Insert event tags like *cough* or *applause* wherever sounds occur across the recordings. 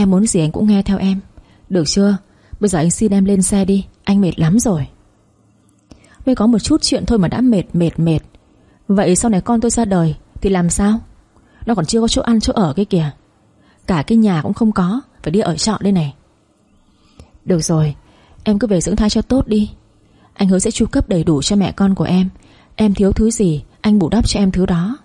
Em muốn gì anh cũng nghe theo em. Được chưa? Bây giờ anh xin em lên xe đi. Anh mệt lắm rồi. Mới có một chút chuyện thôi mà đã mệt mệt mệt. Vậy sau này con tôi ra đời Thì làm sao? Nó còn chưa có chỗ ăn, chỗ ở cái kìa. Cả cái nhà cũng không có. Phải đi ở trọ đây này. Được rồi. Em cứ về dưỡng thai cho tốt đi. Anh hứa sẽ chu cấp đầy đủ cho mẹ con của em. Em thiếu thứ gì, Anh bù đắp cho em thứ đó.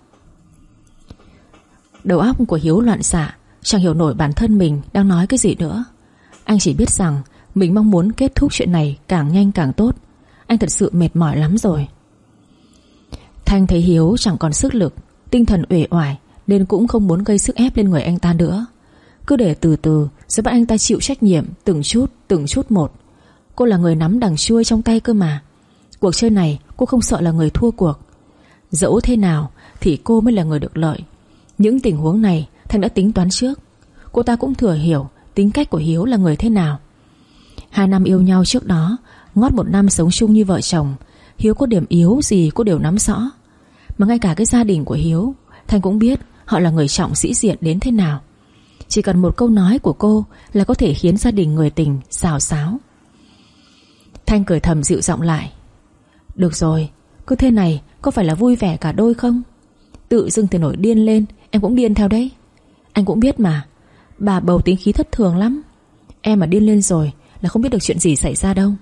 Đầu óc của Hiếu loạn xạ. Chẳng hiểu nổi bản thân mình đang nói cái gì nữa. Anh chỉ biết rằng Mình mong muốn kết thúc chuyện này càng nhanh càng tốt. Anh thật sự mệt mỏi lắm rồi. Thanh thấy Hiếu chẳng còn sức lực Tinh thần uể oải Nên cũng không muốn gây sức ép lên người anh ta nữa. Cứ để từ từ Sẽ bắt anh ta chịu trách nhiệm Từng chút, từng chút một. Cô là người nắm đằng chuôi trong tay cơ mà. Cuộc chơi này cô không sợ là người thua cuộc. Dẫu thế nào Thì cô mới là người được lợi. Những tình huống này Thanh đã tính toán trước. Cô ta cũng thừa hiểu tính cách của Hiếu là người thế nào. Hai năm yêu nhau trước đó, Ngót một năm sống chung như vợ chồng, Hiếu có điểm yếu gì cô đều nắm rõ. Mà ngay cả cái gia đình của Hiếu, Thanh cũng biết họ là người trọng sĩ diện đến thế nào. Chỉ cần một câu nói của cô Là có thể khiến gia đình người tình xào xáo. Thanh cười thầm dịu giọng lại. Được rồi, Cứ thế này có phải là vui vẻ cả đôi không? Tự dưng thì nổi điên lên, Em cũng điên theo đấy. Anh cũng biết mà. Bà bầu tính khí thất thường lắm. Em mà điên lên rồi là không biết được chuyện gì xảy ra đâu.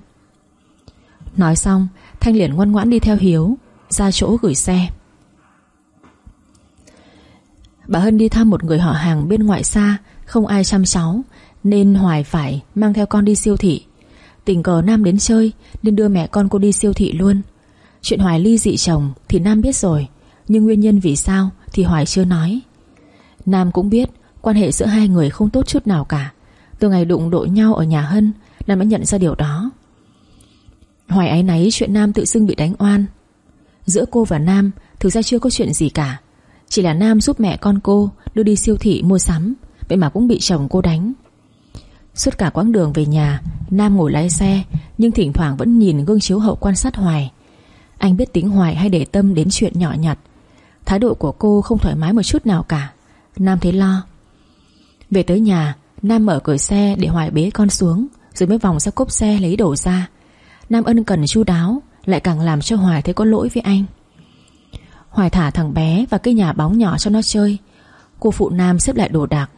Nói xong, Thanh liền ngoan ngoãn đi theo Hiếu, Ra chỗ gửi xe. Bà Hân đi thăm một người họ hàng bên ngoại xa, Không ai chăm cháu, Nên Hoài phải mang theo con đi siêu thị. Tình cờ Nam đến chơi, Nên đưa mẹ con cô đi siêu thị luôn. Chuyện Hoài ly dị chồng thì Nam biết rồi, Nhưng nguyên nhân vì sao Thì Hoài chưa nói. Nam cũng biết quan hệ giữa hai người không tốt chút nào cả. Từ ngày đụng độ nhau ở nhà Hân, Nam đã nhận ra điều đó. Hoài ái náy chuyện Nam tự xưng bị đánh oan. Giữa cô và Nam, Thực ra chưa có chuyện gì cả. Chỉ là Nam giúp mẹ con cô Đưa đi siêu thị mua sắm, Vậy mà cũng bị chồng cô đánh. Suốt cả quãng đường về nhà, Nam ngồi lái xe, Nhưng thỉnh thoảng vẫn nhìn gương chiếu hậu quan sát Hoài. Anh biết tính Hoài hay để tâm đến chuyện nhỏ nhặt. Thái độ của cô không thoải mái một chút nào cả. Nam thấy lo. Về tới nhà, Nam mở cửa xe để Hoài bế con xuống, Rồi mới vòng ra cốp xe lấy đồ ra. Nam ân cần chu đáo, Lại càng làm cho Hoài thấy có lỗi với anh. Hoài thả thằng bé Và cái nhà bóng nhỏ cho nó chơi. Cô phụ Nam xếp lại đồ đạc.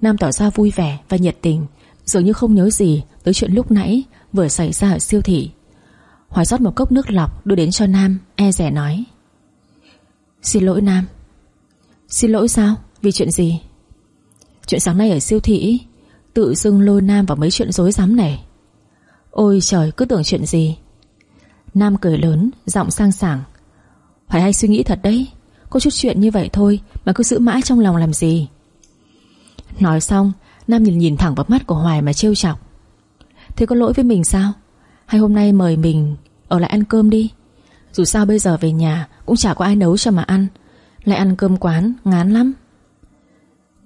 Nam tỏ ra vui vẻ và nhiệt tình, Dường như không nhớ gì tới chuyện lúc nãy Vừa xảy ra ở siêu thị. Hoài rót một cốc nước lọc đưa đến cho Nam E rẻ nói. Xin lỗi Nam. Xin lỗi sao? Vì chuyện gì? Chuyện sáng nay ở siêu thị Tự dưng lôi Nam vào mấy chuyện dối rắm này. Ôi trời, cứ tưởng chuyện gì? Nam cười lớn, Giọng sang sảng. Phải hay suy nghĩ thật đấy, Có chút chuyện như vậy thôi Mà cứ giữ mãi trong lòng làm gì? Nói xong, Nam nhìn nhìn thẳng vào mắt của Hoài mà trêu chọc. Thế có lỗi với mình sao? Hay hôm nay mời mình Ở lại ăn cơm đi? Dù sao bây giờ về nhà Cũng chả có ai nấu cho mà ăn. Lại ăn cơm quán, ngán lắm.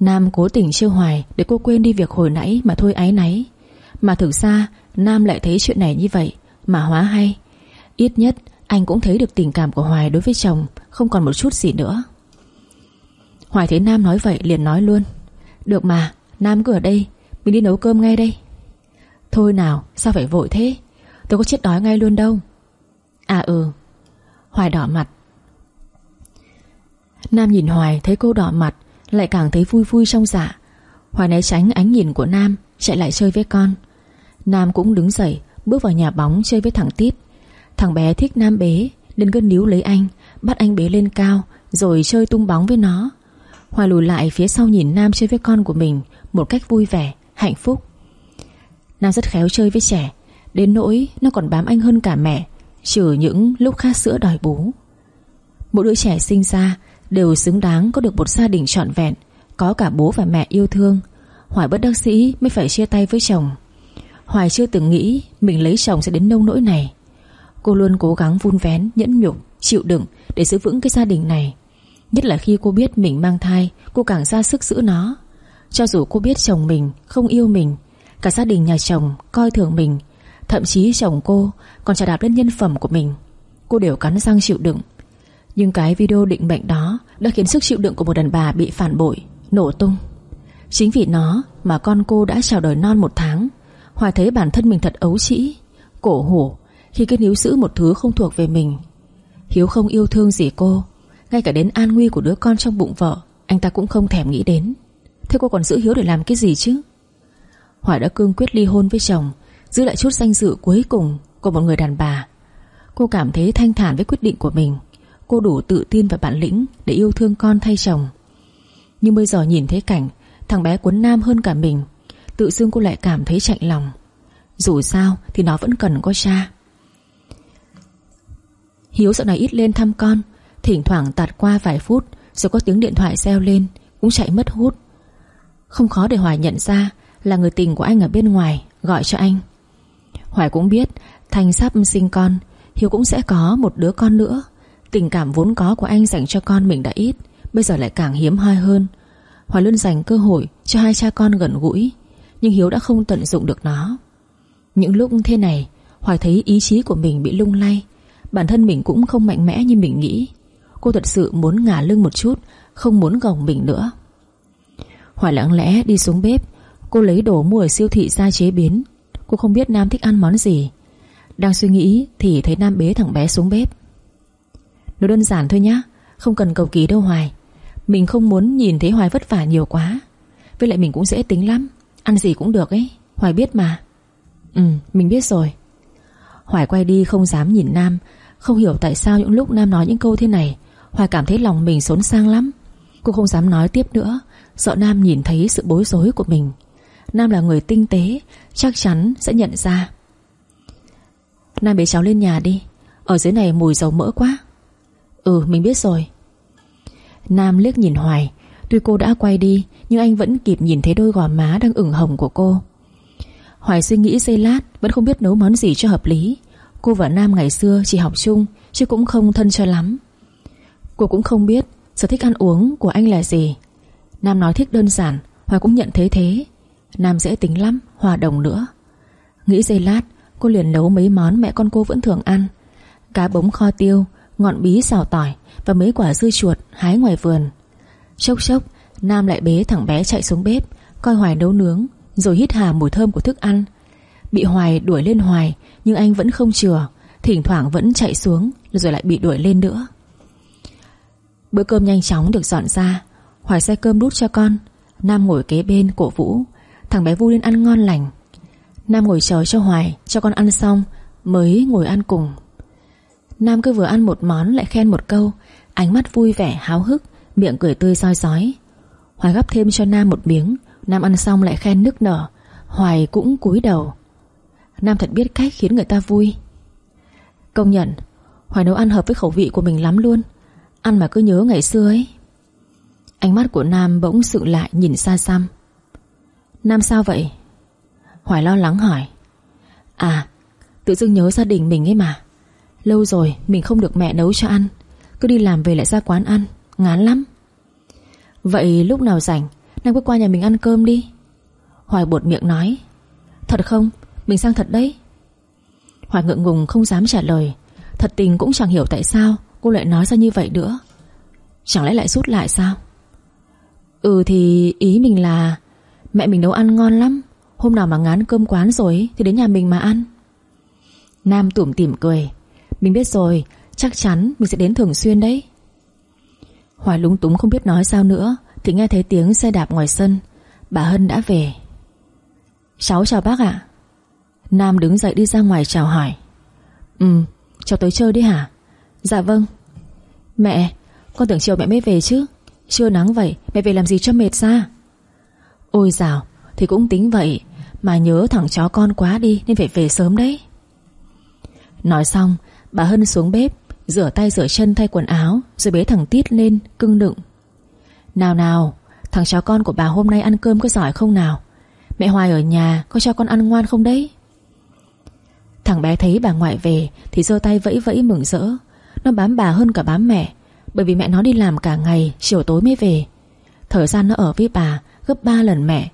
Nam cố tình trêu Hoài Để cô quên đi việc hồi nãy mà thôi áy náy. Mà thực ra, Nam lại thấy chuyện này như vậy, Mà hóa hay. Ít nhất, anh cũng thấy được tình cảm của Hoài đối với chồng, Không còn một chút gì nữa. Hoài thấy Nam nói vậy liền nói luôn. Được mà, Nam cứ ở đây, Mình đi nấu cơm ngay đây. Thôi nào, sao phải vội thế? Tôi có chết đói ngay luôn đâu. À ừ. Hoài đỏ mặt. Nam nhìn Hoài thấy cô đỏ mặt lại càng thấy vui vui trong dạ. Hoài né tránh ánh nhìn của Nam Chạy lại chơi với con. Nam cũng đứng dậy Bước vào nhà bóng chơi với thằng tiếp. Thằng bé thích Nam bế Nên cứ níu lấy anh Bắt anh bế lên cao Rồi chơi tung bóng với nó. Hoài lùi lại phía sau nhìn Nam chơi với con của mình Một cách vui vẻ, hạnh phúc. Nam rất khéo chơi với trẻ Đến nỗi nó còn bám anh hơn cả mẹ Trừ những lúc khát sữa đòi bú. Mỗi đứa trẻ sinh ra Đều xứng đáng có được một gia đình trọn vẹn Có cả bố và mẹ yêu thương. Hoài bất đắc sĩ mới phải chia tay với chồng. Hoài chưa từng nghĩ Mình lấy chồng sẽ đến nông nỗi này. Cô luôn cố gắng vun vén, nhẫn nhục Chịu đựng để giữ vững cái gia đình này. Nhất là khi cô biết mình mang thai Cô càng ra sức giữ nó. Cho dù cô biết chồng mình không yêu mình Cả gia đình nhà chồng coi thường mình Thậm chí chồng cô còn trả đạp lên nhân phẩm của mình. Cô đều cắn răng chịu đựng nhưng cái video định mệnh đó Đã khiến sức chịu đựng của một đàn bà bị phản bội, Nổ tung. Chính vì nó mà con cô đã chào đời non một tháng Hoài thấy bản thân mình thật ấu trĩ, Cổ hủ Khi cứ níu giữ một thứ không thuộc về mình. Hiếu không yêu thương gì cô, Ngay cả đến an nguy của đứa con trong bụng vợ, Anh ta cũng không thèm nghĩ đến. Thế cô còn giữ Hiếu để làm cái gì chứ? Hoài đã cương quyết ly hôn với chồng, Giữ lại chút danh dự cuối cùng Của một người đàn bà. Cô cảm thấy thanh thản với quyết định của mình. Cô đủ tự tin và bản lĩnh Để yêu thương con thay chồng. Nhưng bây giờ nhìn thấy cảnh, Thằng bé cuốn nam hơn cả mình. Tự dưng cô lại cảm thấy chạnh lòng. Dù sao thì nó vẫn cần có cha. Hiếu dạo này ít lên thăm con. Thỉnh thoảng tạt qua vài phút, Rồi có tiếng điện thoại reo lên, Cũng chạy mất hút. Không khó để Hoài nhận ra Là người tình của anh ở bên ngoài Gọi cho anh. Hoài cũng biết thành sắp sinh con, Hiếu cũng sẽ có một đứa con nữa. Tình cảm vốn có của anh dành cho con mình đã ít, Bây giờ lại càng hiếm hoi hơn. Hoài luôn dành cơ hội cho hai cha con gần gũi, Nhưng Hiếu đã không tận dụng được nó. Những lúc thế này Hoài thấy ý chí của mình bị lung lay, Bản thân mình cũng không mạnh mẽ như mình nghĩ. Cô thật sự muốn ngả lưng một chút, Không muốn gồng mình nữa. Hoài lặng lẽ đi xuống bếp, Cô lấy đồ mua ở siêu thị ra chế biến. Cô không biết Nam thích ăn món gì. Đang suy nghĩ thì thấy Nam bế thằng bé xuống bếp. Nó đơn giản thôi nhá, Không cần cầu kỳ đâu Hoài. Mình không muốn nhìn thấy Hoài vất vả nhiều quá. Với lại mình cũng dễ tính lắm, Ăn gì cũng được ấy, Hoài biết mà. Ừ mình biết rồi. Hoài quay đi không dám nhìn Nam, Không hiểu tại sao những lúc Nam nói những câu thế này, Hoài cảm thấy lòng mình xốn sang lắm. Cô không dám nói tiếp nữa, Sợ Nam nhìn thấy sự bối rối của mình. Nam là người tinh tế, Chắc chắn sẽ nhận ra. Nam bế cháu lên nhà đi, Ở dưới này mùi dầu mỡ quá. Ừ mình biết rồi. Nam liếc nhìn Hoài. Tuy cô đã quay đi Nhưng anh vẫn kịp nhìn thấy đôi gò má đang ửng hồng của cô. Hoài suy nghĩ giây lát Vẫn không biết nấu món gì cho hợp lý. Cô và Nam ngày xưa chỉ học chung Chứ cũng không thân cho lắm. Cô cũng không biết sở thích ăn uống của anh là gì. Nam nói thích đơn giản Hoài cũng nhận thấy thế. Nam dễ tính lắm, hòa đồng nữa. Nghĩ giây lát Cô liền nấu mấy món mẹ con cô vẫn thường ăn. Cá bống kho tiêu Ngọn bí xào tỏi Và mấy quả dưa chuột hái ngoài vườn. Chốc chốc, Nam lại bế thằng bé chạy xuống bếp, Coi Hoài nấu nướng, Rồi hít hà mùi thơm của thức ăn. Bị Hoài đuổi lên Hoài, Nhưng anh vẫn không chừa, Thỉnh thoảng vẫn chạy xuống, Rồi lại bị đuổi lên nữa. Bữa cơm nhanh chóng được dọn ra, Hoài xe cơm đút cho con. Nam ngồi kế bên cổ vũ, Thằng bé vui lên ăn ngon lành. Nam ngồi chờ cho Hoài, Cho con ăn xong, Mới ngồi ăn cùng. Nam cứ vừa ăn một món lại khen một câu, Ánh mắt vui vẻ, háo hức, Miệng cười tươi soi sói. Hoài gắp thêm cho Nam một miếng, Nam ăn xong lại khen nức nở, Hoài cũng cúi đầu. Nam thật biết cách khiến người ta vui. Công nhận, Hoài nấu ăn hợp với khẩu vị của mình lắm luôn, Ăn mà cứ nhớ ngày xưa ấy. Ánh mắt của Nam bỗng sự lại nhìn xa xăm. Nam sao vậy? Hoài lo lắng hỏi. À tự dưng nhớ gia đình mình ấy mà. Lâu rồi, mình không được mẹ nấu cho ăn. Cứ đi làm về lại ra quán ăn. Ngán lắm. Vậy lúc nào rảnh, Nam cứ qua nhà mình ăn cơm đi. Hoài buột miệng nói. Thật không? Mình sang thật đấy. Hoài ngượng ngùng không dám trả lời. Thật tình cũng chẳng hiểu tại sao Cô lại nói ra như vậy nữa. Chẳng lẽ lại rút lại sao? Ừ thì ý mình là Mẹ mình nấu ăn ngon lắm. Hôm nào mà ngán cơm quán rồi Thì đến nhà mình mà ăn. Nam tủm tỉm cười. Mình biết rồi, Chắc chắn mình sẽ đến thường xuyên đấy. Hoài lúng túng không biết nói sao nữa, Thì nghe thấy tiếng xe đạp ngoài sân. Bà Hân đã về. Cháu chào bác ạ. Nam đứng dậy đi ra ngoài chào hỏi. Ừ cháu tới chơi đi hả? Dạ vâng. Mẹ, con tưởng chiều mẹ mới về chứ. Trưa nắng vậy, mẹ về làm gì cho mệt ra? Ôi dào, Thì cũng tính vậy, Mà nhớ thằng chó con quá đi Nên phải về sớm đấy. Nói xong bà Hân xuống bếp, Rửa tay rửa chân thay quần áo, Rồi bế thằng Tít lên, cưng đựng. Nào nào, Thằng cháu con của bà hôm nay ăn cơm có giỏi không nào? Mẹ Hoài ở nhà Có cho con ăn ngoan không đấy? Thằng bé thấy bà ngoại về Thì giơ tay vẫy vẫy mừng rỡ. Nó bám bà hơn cả bám mẹ, Bởi vì mẹ nó đi làm cả ngày, Chiều tối mới về. Thời gian nó ở với bà gấp 3 lần mẹ.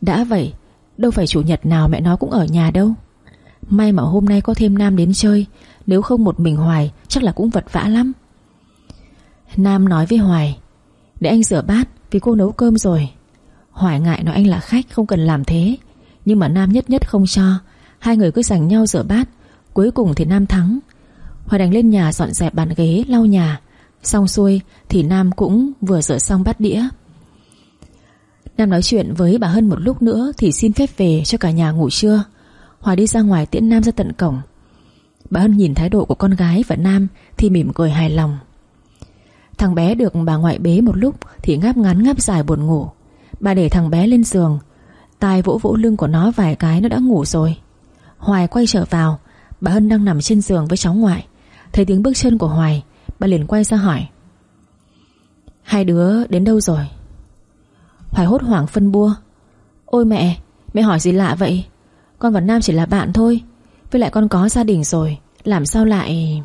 Đã vậy, Đâu phải chủ nhật nào mẹ nó cũng ở nhà đâu. May mà hôm nay có thêm Nam đến chơi nếu không một mình Hoài, Chắc là cũng vật vã lắm. Nam nói với Hoài, Để anh rửa bát, vì cô nấu cơm rồi. Hoài ngại nói anh là khách, Không cần làm thế. Nhưng mà Nam nhất nhất không cho. Hai người cứ giành nhau rửa bát. Cuối cùng thì Nam thắng. Hoài đành lên nhà dọn dẹp bàn ghế, lau nhà. Xong xuôi thì Nam cũng vừa rửa xong bát đĩa. Nam nói chuyện với bà Hân một lúc nữa Thì xin phép về cho cả nhà ngủ trưa. Hoài đi ra ngoài tiễn Nam ra tận cổng. Bà Hân nhìn thái độ của con gái và Nam Thì mỉm cười hài lòng. Thằng bé được bà ngoại bế một lúc Thì ngáp ngắn ngáp dài buồn ngủ. Bà để thằng bé lên giường. Tai vỗ vỗ lưng của nó vài cái nó đã ngủ rồi. Hoài quay trở vào. Bà Hân đang nằm trên giường với cháu ngoại. Thấy tiếng bước chân của Hoài, Bà liền quay ra hỏi. Hai đứa đến đâu rồi? Hoài hốt hoảng phân bua. Ôi mẹ Mẹ hỏi gì lạ vậy? Con và Nam chỉ là bạn thôi. Với lại con có gia đình rồi, Làm sao lại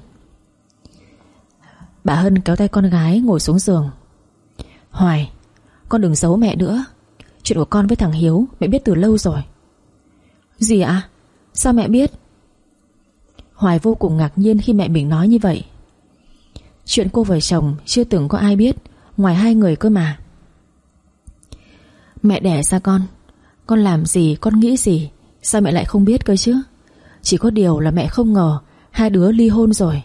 Bà Hân kéo tay con gái ngồi xuống giường. Hoài, Con đừng giấu mẹ nữa. Chuyện của con với thằng Hiếu mẹ biết từ lâu rồi. Gì ạ? Sao mẹ biết? Hoài vô cùng ngạc nhiên khi mẹ mình nói như vậy. Chuyện cô vợ chồng Chưa từng có ai biết, Ngoài hai người cơ mà. Mẹ đẻ ra con Con làm gì, con nghĩ gì, Sao mẹ lại không biết cơ chứ? Chỉ có điều là mẹ không ngờ Hai đứa ly hôn rồi.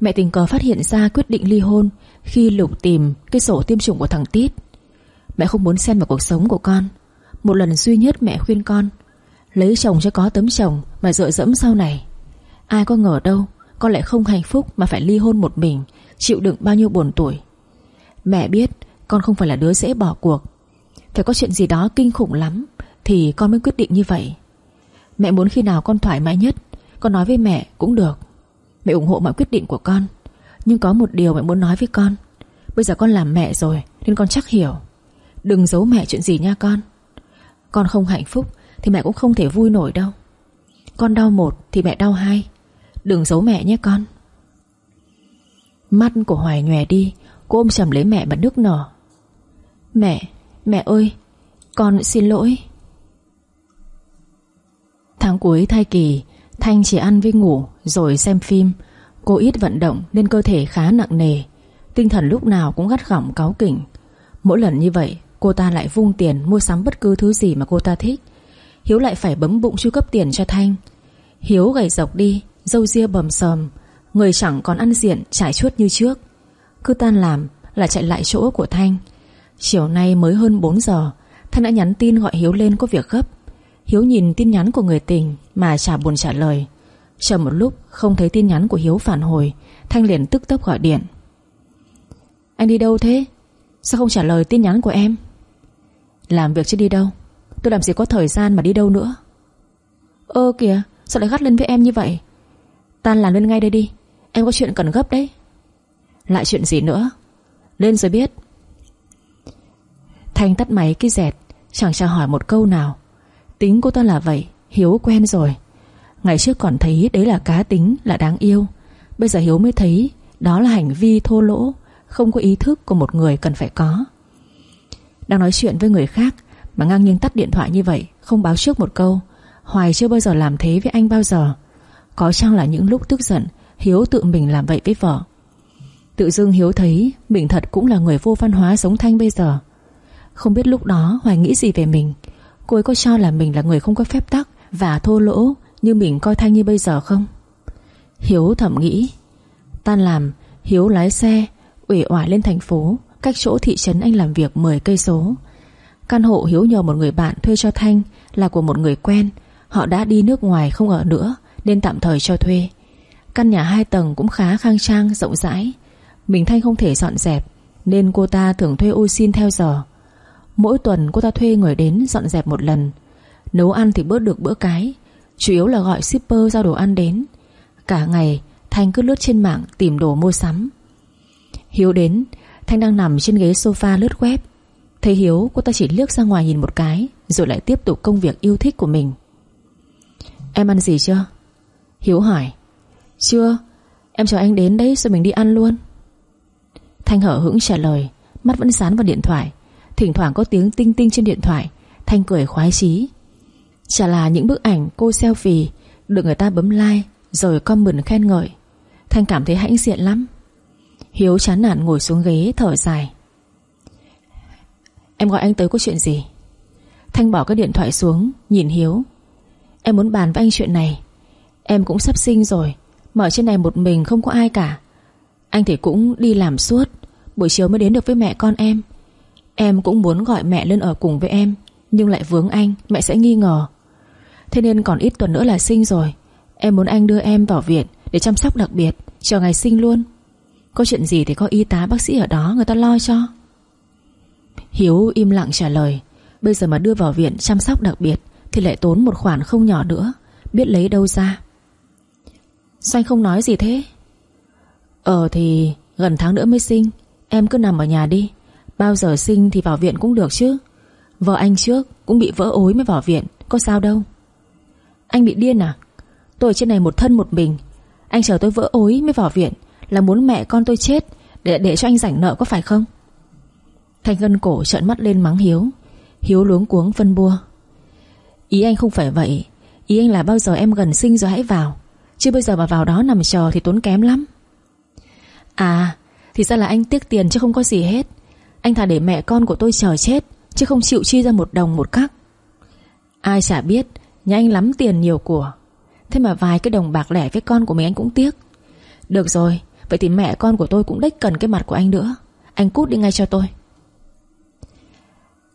Mẹ tình cờ phát hiện ra quyết định ly hôn Khi lục tìm cái sổ tiêm chủng của thằng Tít. Mẹ không muốn xen vào cuộc sống của con. Một lần duy nhất mẹ khuyên con, Lấy chồng cho có tấm chồng Mà dựa dẫm sau này. Ai có ngờ đâu, Con lại không hạnh phúc mà phải ly hôn một mình, Chịu đựng bao nhiêu buồn tuổi Mẹ biết con không phải là đứa dễ bỏ cuộc. Phải có chuyện gì đó kinh khủng lắm Thì con mới quyết định như vậy. Mẹ muốn khi nào con thoải mái nhất Con nói với mẹ cũng được. Mẹ ủng hộ mọi quyết định của con Nhưng có một điều mẹ muốn nói với con. Bây giờ con làm mẹ rồi Nên con chắc hiểu. Đừng giấu mẹ chuyện gì nha con. Con không hạnh phúc Thì mẹ cũng không thể vui nổi đâu. Con đau một thì mẹ đau hai. Đừng giấu mẹ nhé con. Mắt của Hoài nhòe đi Cô ôm chầm lấy mẹ mà nước nở. Mẹ, mẹ ơi Con xin lỗi. Tháng cuối thai kỳ, Thanh chỉ ăn với ngủ Rồi xem phim. Cô ít vận động nên cơ thể khá nặng nề, Tinh thần lúc nào cũng gắt gỏng cáu kỉnh. Mỗi lần như vậy, Cô ta lại vung tiền mua sắm bất cứ thứ gì mà cô ta thích. Hiếu lại phải bấm bụng chu cấp tiền cho Thanh. Hiếu gầy dọc đi Dâu ria bầm sờm Người chẳng còn ăn diện trải chuốt như trước. Cứ tan làm là chạy lại chỗ của Thanh. Chiều nay mới hơn 4 giờ, Thanh đã nhắn tin gọi Hiếu lên có việc gấp. Hiếu nhìn tin nhắn của người tình Mà chả buồn trả lời. Chờ một lúc, không thấy tin nhắn của Hiếu phản hồi, Thanh liền tức tốc gọi điện. Anh đi đâu thế? Sao không trả lời tin nhắn của em? Làm việc chứ đi đâu? Tôi làm gì có thời gian mà đi đâu nữa? Ơ kìa, Sao lại gắt lên với em như vậy? Tan làm lên ngay đây đi, Em có chuyện cần gấp đấy. Lại chuyện gì nữa? Lên rồi biết. Thanh tắt máy cái dẹt, Chẳng chào hỏi một câu nào. Tính cô ta là vậy, Hiếu quen rồi. Ngày trước còn thấy đấy là cá tính, Là đáng yêu. Bây giờ Hiếu mới thấy Đó là hành vi thô lỗ, Không có ý thức của một người cần phải có. Đang nói chuyện với người khác, Mà ngang nhiên tắt điện thoại như vậy, Không báo trước một câu. Hoài chưa bao giờ làm thế với anh bao giờ. Có chăng là những lúc tức giận, Hiếu tự mình làm vậy với vợ? Tự dưng Hiếu thấy Mình thật cũng là người vô văn hóa sống Thanh bây giờ. Không biết lúc đó Hoài nghĩ gì về mình. Cô ấy có cho là mình là người không có phép tắc Và thô lỗ như mình coi Thanh như bây giờ không? Hiếu thầm nghĩ. Tan làm, Hiếu lái xe ủy oải lên thành phố, Cách chỗ thị trấn anh làm việc 10 cây số. Căn hộ Hiếu nhờ một người bạn thuê cho Thanh Là của một người quen. Họ đã đi nước ngoài không ở nữa, Nên tạm thời cho thuê. Căn nhà hai tầng cũng khá khang trang, rộng rãi. Mình Thanh không thể dọn dẹp, Nên cô ta thường thuê ô xin theo giờ. Mỗi tuần cô ta thuê người đến dọn dẹp một lần. Nấu ăn thì bớt được bữa cái. Chủ yếu là gọi shipper giao đồ ăn đến. Cả ngày, Thanh cứ lướt trên mạng tìm đồ mua sắm. Hiếu đến, Thanh đang nằm trên ghế sofa lướt web. Thấy Hiếu, cô ta chỉ liếc ra ngoài nhìn một cái, Rồi lại tiếp tục công việc yêu thích của mình. Em ăn gì chưa? Hiếu hỏi. Chưa, Em chờ anh đến đấy rồi mình đi ăn luôn. Thanh hở hững trả lời, Mắt vẫn dán vào điện thoại. Thỉnh thoảng có tiếng tinh tinh trên điện thoại. Thanh cười khoái chí. Chả là những bức ảnh cô selfie, Được người ta bấm like, Rồi comment khen ngợi. Thanh cảm thấy hãnh diện lắm. Hiếu chán nản ngồi xuống ghế thở dài. Em gọi anh tới có chuyện gì? Thanh bỏ cái điện thoại xuống, Nhìn Hiếu. Em muốn bàn với anh chuyện này. Em cũng sắp sinh rồi, Mà ở trên này một mình không có ai cả. Anh thì cũng đi làm suốt, Buổi chiều mới đến được với mẹ con em. Em cũng muốn gọi mẹ lên ở cùng với em, Nhưng lại vướng anh, Mẹ sẽ nghi ngờ. Thế nên còn ít tuần nữa là sinh rồi. Em muốn anh đưa em vào viện Để chăm sóc đặc biệt, Chờ ngày sinh luôn. Có chuyện gì thì có y tá bác sĩ ở đó Người ta lo cho. Hiếu im lặng trả lời, Bây giờ mà đưa vào viện chăm sóc đặc biệt Thì lại tốn một khoản không nhỏ nữa, Biết lấy đâu ra. Sao anh không nói gì thế? Ờ thì gần tháng nữa mới sinh, Em cứ nằm ở nhà đi. Bao giờ sinh thì vào viện cũng được chứ. Vợ anh trước cũng bị vỡ ối mới vào viện, Có sao đâu. Anh bị điên à? Tôi ở trên này một thân một mình. Anh chờ tôi vỡ ối mới vào viện Là muốn mẹ con tôi chết Để để cho anh rảnh nợ có phải không? Thanh Ngân cổ trợn mắt lên mắng Hiếu. Hiếu luống cuống phân bua. Ý anh không phải vậy. Ý anh là bao giờ em gần sinh rồi hãy vào. Chứ bây giờ mà vào đó nằm chờ thì tốn kém lắm. À Thì ra là anh tiếc tiền chứ không có gì hết. Anh thà để mẹ con của tôi chờ chết, Chứ không chịu chi ra một đồng một cắc Ai chả biết, Nhà anh lắm tiền nhiều của. Thế mà vài cái đồng bạc lẻ với con của mình anh cũng tiếc. Được rồi, Vậy thì mẹ con của tôi cũng đếch cần cái mặt của anh nữa. Anh cút đi ngay cho tôi.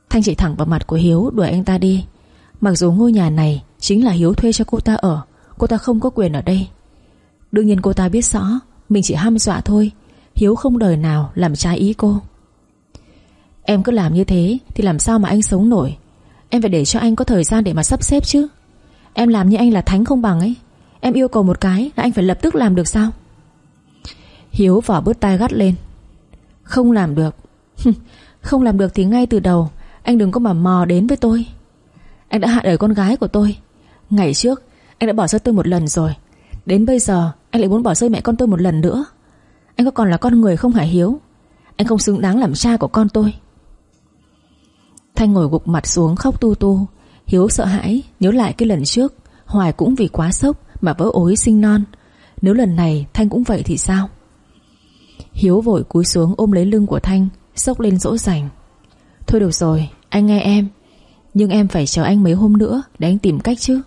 Thanh chỉ thẳng vào mặt của Hiếu, đuổi anh ta đi. Mặc dù ngôi nhà này Chính là Hiếu thuê cho cô ta ở, Cô ta không có quyền ở đây. Đương nhiên cô ta biết rõ, Mình chỉ ham dọa thôi. Hiếu không đời nào làm trái ý cô. Em cứ làm như thế Thì làm sao mà anh sống nổi? Em phải để cho anh có thời gian để mà sắp xếp chứ. Em làm như anh là thánh không bằng ấy. Em yêu cầu một cái là anh phải lập tức làm được sao? Hiếu vỏ bớt tay gắt lên. Không làm được. *laughs* Không làm được thì ngay từ đầu, Anh đừng có mà mò đến với tôi. Anh đã hạ đời con gái của tôi. Ngày trước, anh đã bỏ rơi tôi một lần rồi. Đến bây giờ, anh lại muốn bỏ rơi mẹ con tôi một lần nữa. Anh có còn là con người không hả Hiếu? Anh không xứng đáng làm cha của con tôi. Thanh ngồi gục mặt xuống khóc tu tu. Hiếu sợ hãi, Nhớ lại cái lần trước, Hoài cũng vì quá sốc mà vỡ ối sinh non. Nếu lần này Thanh cũng vậy thì sao? Hiếu vội cúi xuống ôm lấy lưng của Thanh, Sốc lên dỗ dành. Thôi được rồi, anh nghe em. Nhưng em phải chờ anh mấy hôm nữa Để anh tìm cách chứ.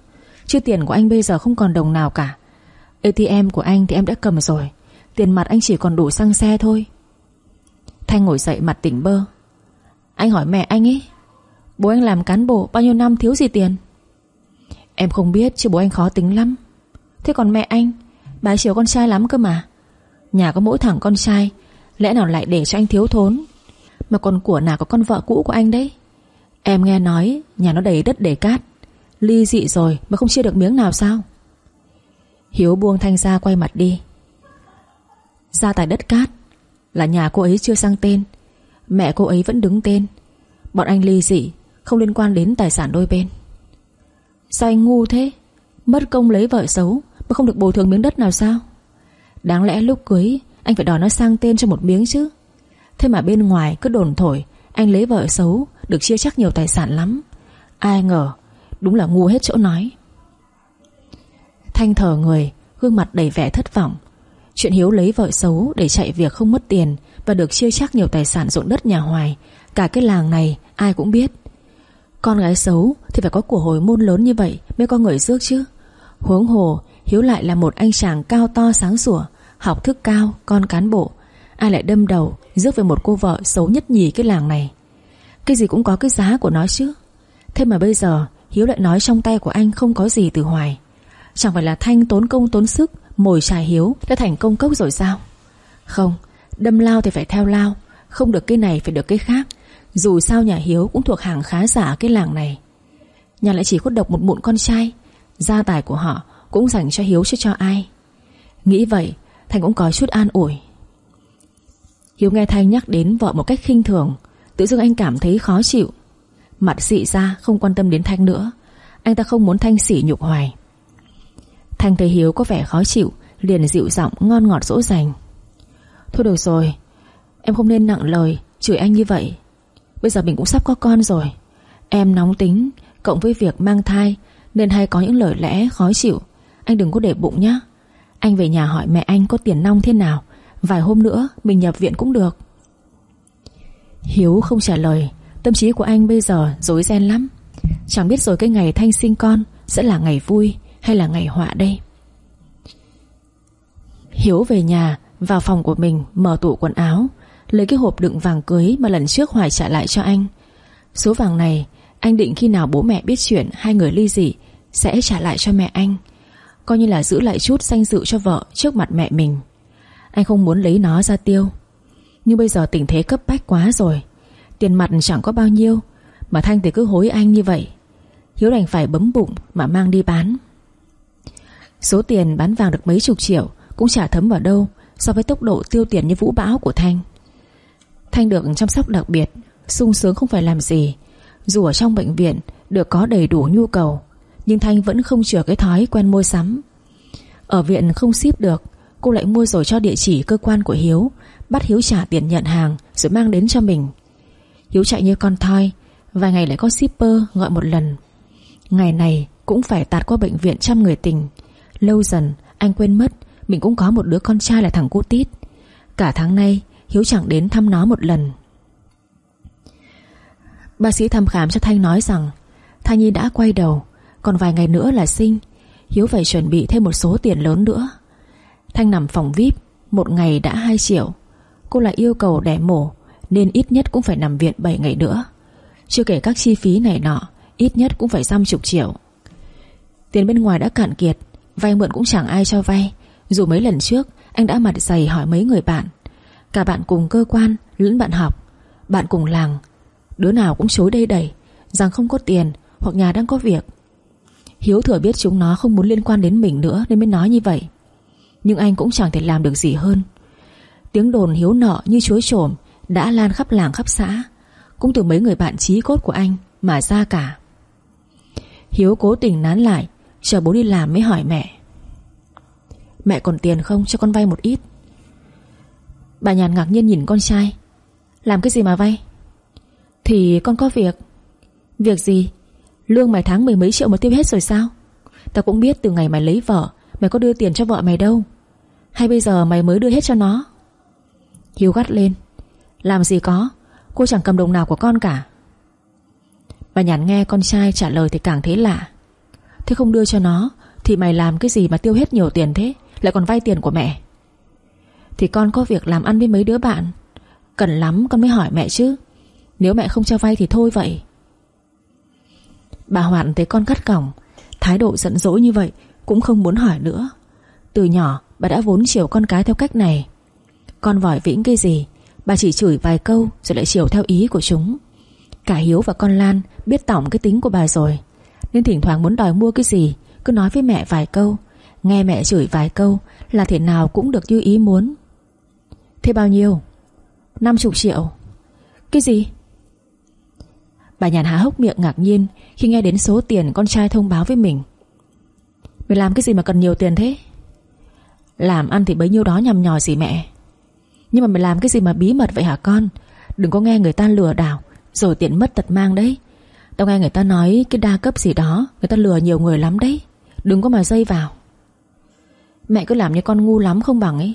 Chứ tiền của anh bây giờ không còn đồng nào cả. ATM của anh thì em đã cầm rồi. Tiền mặt anh chỉ còn đủ xăng xe thôi. Thanh ngồi dậy mặt tỉnh bơ. Anh hỏi mẹ anh ấy. Bố anh làm cán bộ bao nhiêu năm thiếu gì tiền? Em không biết, chứ bố anh khó tính lắm. Thế còn mẹ anh? Bà ấy chiều con trai lắm cơ mà. Nhà có mỗi thằng con trai, Lẽ nào lại để cho anh thiếu thốn? Mà còn của nào có con vợ cũ của anh đấy? Em nghe nói, Nhà nó đầy đất để cát. Ly dị rồi mà không chia được miếng nào sao? Hiếu buông thanh ra quay mặt đi. Ra tại đất cát, Là nhà cô ấy chưa sang tên. Mẹ cô ấy vẫn đứng tên. Bọn anh ly dị không liên quan đến tài sản đôi bên. Sao anh ngu thế? Mất công lấy vợ xấu Mà không được bồi thường miếng đất nào sao? Đáng lẽ lúc cưới, Anh phải đòi nó sang tên cho một miếng chứ. Thế mà bên ngoài cứ đồn thổi, Anh lấy vợ xấu, Được chia chắc nhiều tài sản lắm. Ai ngờ, Đúng là ngu hết chỗ nói. Thanh thở người, Gương mặt đầy vẻ thất vọng. Chuyện Hiếu lấy vợ xấu để chạy việc không mất tiền Và được chia chắc nhiều tài sản ruộng đất nhà Hoài, Cả cái làng này ai cũng biết. Con gái xấu thì phải có của hồi môn lớn như vậy Mới có người rước chứ. Huống hồ Hiếu lại là một anh chàng cao to sáng sủa Học thức cao, con cán bộ. Ai lại đâm đầu Rước về một cô vợ xấu nhất nhì cái làng này? Cái gì cũng có cái giá của nó chứ. Thế mà bây giờ Hiếu lại nói trong tay của anh không có gì từ Hoài. Chẳng phải là Thanh tốn công tốn sức Mồi trài Hiếu đã thành công cốc rồi sao? Không Đâm lao thì phải theo lao Không được cái này phải được cái khác. Dù sao nhà Hiếu cũng thuộc hàng khá giả cái làng này. Nhà lại chỉ có độc một mụn con trai. Gia tài của họ Cũng dành cho Hiếu chứ cho ai. Nghĩ vậy, Thành cũng có chút an ủi. Hiếu nghe Thanh nhắc đến vợ một cách khinh thường, Tự dưng anh cảm thấy khó chịu. Mặt dị ra, không quan tâm đến Thanh nữa. Anh ta không muốn Thanh sỉ nhục hoài. Thanh thấy Hiếu có vẻ khó chịu, Liền dịu giọng ngon ngọt dỗ dành. Thôi được rồi, Em không nên nặng lời Chửi anh như vậy. Bây giờ mình cũng sắp có con rồi. Em nóng tính, Cộng với việc mang thai, Nên hay có những lời lẽ khó chịu. Anh đừng có để bụng nhé Anh về nhà hỏi mẹ anh có tiền nong thế nào. Vài hôm nữa, mình nhập viện cũng được. Hiếu không trả lời. Tâm trí của anh bây giờ rối ren lắm. Chẳng biết rồi cái ngày Thanh sinh con Sẽ là ngày vui hay là ngày họa đây? Hiếu về nhà, Vào phòng của mình, mở tủ quần áo. Lấy cái hộp đựng vàng cưới Mà lần trước Hoài trả lại cho anh. Số vàng này, anh định khi nào bố mẹ biết chuyện Hai người ly dị, Sẽ trả lại cho mẹ anh. Coi như là giữ lại chút danh dự cho vợ Trước mặt mẹ mình. Anh không muốn lấy nó ra tiêu. Nhưng bây giờ tình thế cấp bách quá rồi. Tiền mặt chẳng có bao nhiêu, Mà Thanh thì cứ hối anh như vậy. Hiếu đành phải bấm bụng mà mang đi bán. Số tiền bán vàng được mấy chục triệu, Cũng chả thấm vào đâu So với tốc độ tiêu tiền như vũ bão của Thanh. Thanh được chăm sóc đặc biệt, sung sướng không phải làm gì. Dù ở trong bệnh viện Được có đầy đủ nhu cầu, Nhưng Thanh vẫn không chừa cái thói quen mua sắm. Ở viện không ship được, Cô lại mua rồi cho địa chỉ cơ quan của Hiếu, Bắt Hiếu trả tiền nhận hàng Rồi mang đến cho mình. Hiếu chạy như con thoi, Vài ngày lại có shipper gọi một lần. Ngày này cũng phải tạt qua bệnh viện trăm người tình. Lâu dần, anh quên mất, Mình cũng có một đứa con trai là thằng Cú Tít Cả tháng nay Hiếu chẳng đến thăm nó một lần. Bác sĩ thăm khám cho Thanh nói rằng, Thanh Nhi đã quay đầu, Còn vài ngày nữa là sinh. Hiếu phải chuẩn bị thêm một số tiền lớn nữa. Thanh nằm phòng VIP, Một ngày đã 2 triệu. Cô lại yêu cầu đẻ mổ, Nên ít nhất cũng phải nằm viện 7 ngày nữa. Chưa kể các chi phí này nọ, Ít nhất cũng phải dăm chục triệu. Tiền bên ngoài đã cạn kiệt, Vay mượn cũng chẳng ai cho vay. Dù mấy lần trước, anh đã mặt dày hỏi mấy người bạn. Cả bạn cùng cơ quan, lẫn bạn học. Bạn cùng làng. Đứa nào cũng chối đây đẩy, Rằng không có tiền hoặc nhà đang có việc. Hiếu thừa biết chúng nó không muốn liên quan đến mình nữa Nên mới nói như vậy. Nhưng anh cũng chẳng thể làm được gì hơn. Tiếng đồn hiếu nợ như chuối trổm Đã lan khắp làng khắp xã. Cũng từ mấy người bạn trí cốt của anh Mà ra cả. Hiếu cố tình nán lại, Chờ bố đi làm mới hỏi mẹ. Mẹ còn tiền không cho con vay một ít? Bà nhàn ngạc nhiên nhìn con trai. Làm cái gì mà vay? Thì con có việc. Việc gì? Lương mày tháng mười mấy triệu mà tiêu hết rồi sao? Tao cũng biết từ ngày mày lấy vợ, Mày có đưa tiền cho vợ mày đâu. Hay bây giờ mày mới đưa hết cho nó? Hiếu gắt lên. Làm gì có, Cô chẳng cầm đồng nào của con cả. Bà nhàn nghe con trai trả lời thì càng thấy lạ. Thế không đưa cho nó, Thì mày làm cái gì mà tiêu hết nhiều tiền thế? Lại còn vay tiền của mẹ. Thì con có việc làm ăn với mấy đứa bạn. Cần lắm con mới hỏi mẹ chứ. Nếu mẹ không cho vay thì thôi vậy. Bà Hoạn thấy con cắt cổng Thái độ giận dỗi như vậy Cũng không muốn hỏi nữa. Từ nhỏ, bà đã vốn chiều con cái theo cách này. Con vòi vĩnh cái gì, Bà chỉ chửi vài câu Rồi lại chiều theo ý của chúng. Cả Hiếu và con Lan biết tổng cái tính của bà rồi, Nên thỉnh thoảng muốn đòi mua cái gì, Cứ nói với mẹ vài câu. Nghe mẹ chửi vài câu Là thể nào cũng được như ý muốn. Thế bao nhiêu? 50 triệu. Cái gì? Bà nhàn há hốc miệng ngạc nhiên Khi nghe đến số tiền con trai thông báo với mình. Mày làm cái gì mà cần nhiều tiền thế? Làm ăn thì bấy nhiêu đó nhằm nhò gì mẹ? Nhưng mà mày làm cái gì mà bí mật vậy hả con? Đừng có nghe người ta lừa đảo, Rồi tiện mất tật mang đấy. Tao nghe người ta nói cái đa cấp gì đó, Người ta lừa nhiều người lắm đấy. Đừng có mà dây vào. Mẹ cứ làm như con ngu lắm không bằng ấy.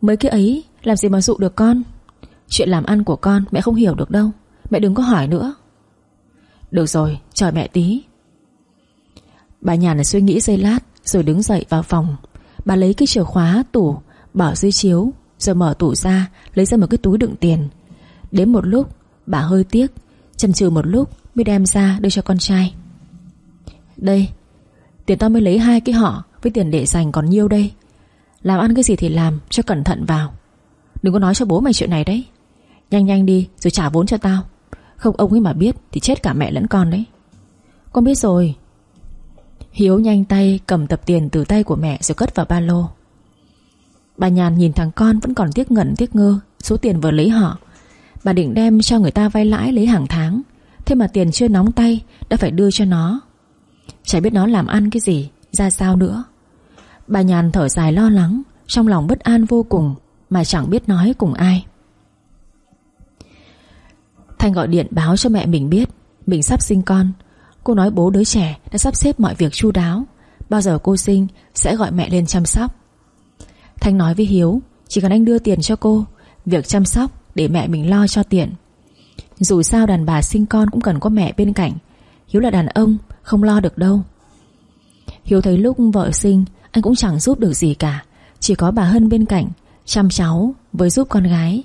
Mấy cái ấy làm gì mà dụ được con? Chuyện làm ăn của con mẹ không hiểu được đâu. Mẹ đừng có hỏi nữa. Được rồi chờ mẹ tí. Bà nhàn suy nghĩ giây lát, Rồi đứng dậy vào phòng. Bà lấy cái chìa khóa tủ, Bỏ dưới chiếu, Rồi mở tủ ra, Lấy ra một cái túi đựng tiền. Đến một lúc, bà hơi tiếc, Chần chừ một lúc mới đem ra đưa cho con trai. Đây, Tiền tao mới lấy hai cái họ, Với tiền để dành còn nhiêu đây? Làm ăn cái gì thì làm, cho cẩn thận vào. Đừng có nói cho bố mày chuyện này đấy. Nhanh nhanh đi, rồi trả vốn cho tao. Không ông ấy mà biết thì chết cả mẹ lẫn con đấy. Con biết rồi. Hiếu nhanh tay cầm tập tiền từ tay của mẹ Rồi cất vào ba lô. Bà nhàn nhìn thằng con vẫn còn tiếc ngẩn, tiếc ngơ, Số tiền vừa lấy họ. Bà định đem cho người ta vay lãi lấy hàng tháng, Thế mà tiền chưa nóng tay, Đã phải đưa cho nó. Chả biết nó làm ăn cái gì, Ra sao nữa. Bà nhàn thở dài lo lắng, Trong lòng bất an vô cùng. Mà chẳng biết nói cùng ai. Thanh gọi điện báo cho mẹ mình biết, Mình sắp sinh con. Cô nói bố đứa trẻ đã sắp xếp mọi việc chu đáo, Bao giờ cô sinh Sẽ gọi mẹ lên chăm sóc. Thanh nói với Hiếu, Chỉ cần anh đưa tiền cho cô, Việc chăm sóc để mẹ mình lo cho tiện. Dù sao đàn bà sinh con cũng cần có mẹ bên cạnh, Hiếu là đàn ông, Không lo được đâu. Hiếu thấy lúc vợ sinh, Anh cũng chẳng giúp được gì cả, Chỉ có bà Hân bên cạnh Chăm cháu với giúp con gái.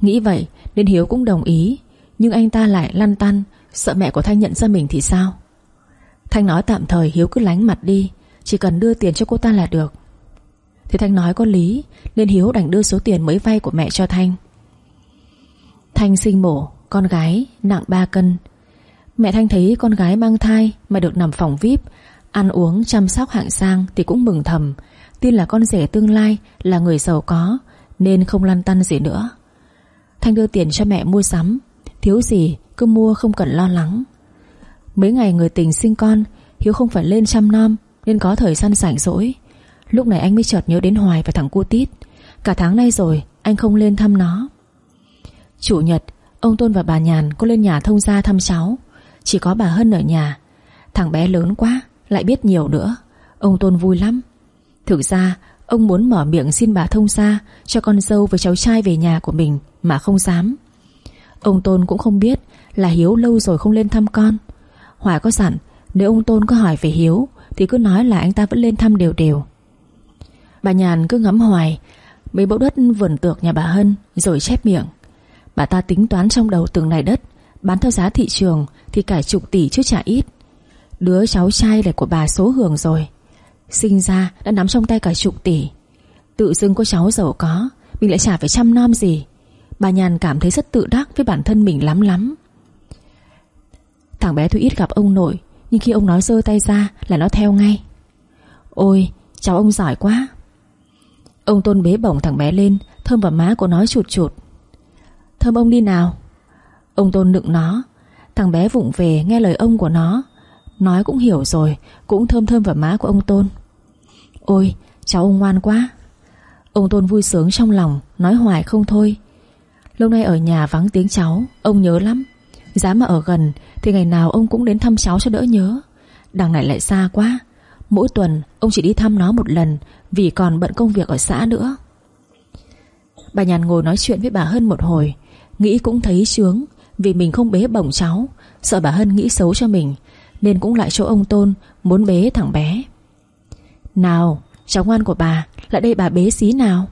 Nghĩ vậy nên Hiếu cũng đồng ý, Nhưng anh ta lại lăn tăn, Sợ mẹ của Thanh nhận ra mình thì sao? Thanh nói tạm thời Hiếu cứ lánh mặt đi, Chỉ cần đưa tiền cho cô ta là được. Thì Thanh nói có lý, Nên Hiếu đành đưa số tiền mới vay của mẹ cho Thanh. Thanh sinh mổ, Con gái nặng 3 cân. Mẹ Thanh thấy con gái mang thai Mà được nằm phòng VIP Ăn uống, chăm sóc hạng sang Thì cũng mừng thầm Tin là con rể tương lai, là người giàu có, Nên không lăn tăn gì nữa. Thanh đưa tiền cho mẹ mua sắm. Thiếu gì, cứ mua không cần lo lắng. Mấy ngày người tình sinh con, Hiếu không phải lên chăm nom Nên có thời gian rảnh rỗi. Lúc này anh mới chợt nhớ đến Hoài và thằng cu tít. Cả tháng nay rồi, anh không lên thăm nó. Chủ nhật, Ông Tôn và bà Nhàn có lên nhà thông gia thăm cháu. Chỉ có bà Hân ở nhà. Thằng bé lớn quá, Lại biết nhiều nữa. Ông Tôn vui lắm. Thực ra, ông muốn mở miệng xin bà thông gia Cho con dâu với cháu trai về nhà của mình Mà không dám. Ông Tôn cũng không biết là Hiếu lâu rồi không lên thăm con. Hoài có dặn, Nếu ông Tôn có hỏi về Hiếu, Thì cứ nói là anh ta vẫn lên thăm đều đều. Bà Nhàn cứ ngắm Hoài, Mấy mẫu đất vườn tược nhà bà Hân Rồi chép miệng. Bà ta tính toán trong đầu từng này đất, Bán theo giá thị trường Thì cả chục tỷ chứ chả ít. Đứa cháu trai này của bà số hưởng rồi Sinh ra đã nắm trong tay cả chục tỷ. Tự dưng có cháu giàu có, Mình lại chả phải chăm nom gì. Bà Nhàn cảm thấy rất tự đắc với bản thân mình lắm lắm. Thằng bé Thúy ít gặp ông nội, Nhưng khi ông nói giơ tay ra là nó theo ngay. Ôi, cháu ông giỏi quá. Ông Tôn bế bổng thằng bé lên, Thơm vào má của nó chụt chụt Thơm ông đi nào. Ông Tôn nựng nó. Thằng bé vụng về nghe lời ông của nó. Nói cũng hiểu rồi, Cũng thơm thơm vào má của ông Tôn. Ôi, cháu ông ngoan quá. Ông Tôn vui sướng trong lòng, Nói hoài không thôi. Lâu nay ở nhà vắng tiếng cháu, Ông nhớ lắm. Dám mà ở gần, Thì ngày nào ông cũng đến thăm cháu cho đỡ nhớ. Đằng này lại xa quá. Mỗi tuần, ông chỉ đi thăm nó một lần, Vì còn bận công việc ở xã nữa. Bà Nhàn ngồi nói chuyện với bà Hân một hồi, Nghĩ cũng thấy sướng, Vì mình không bế bổng cháu. Sợ bà Hân nghĩ xấu cho mình nên cũng lại chỗ ông Tôn Muốn bế thằng bé. Nào, cháu ngoan của bà, Lại đây bà bế xí nào.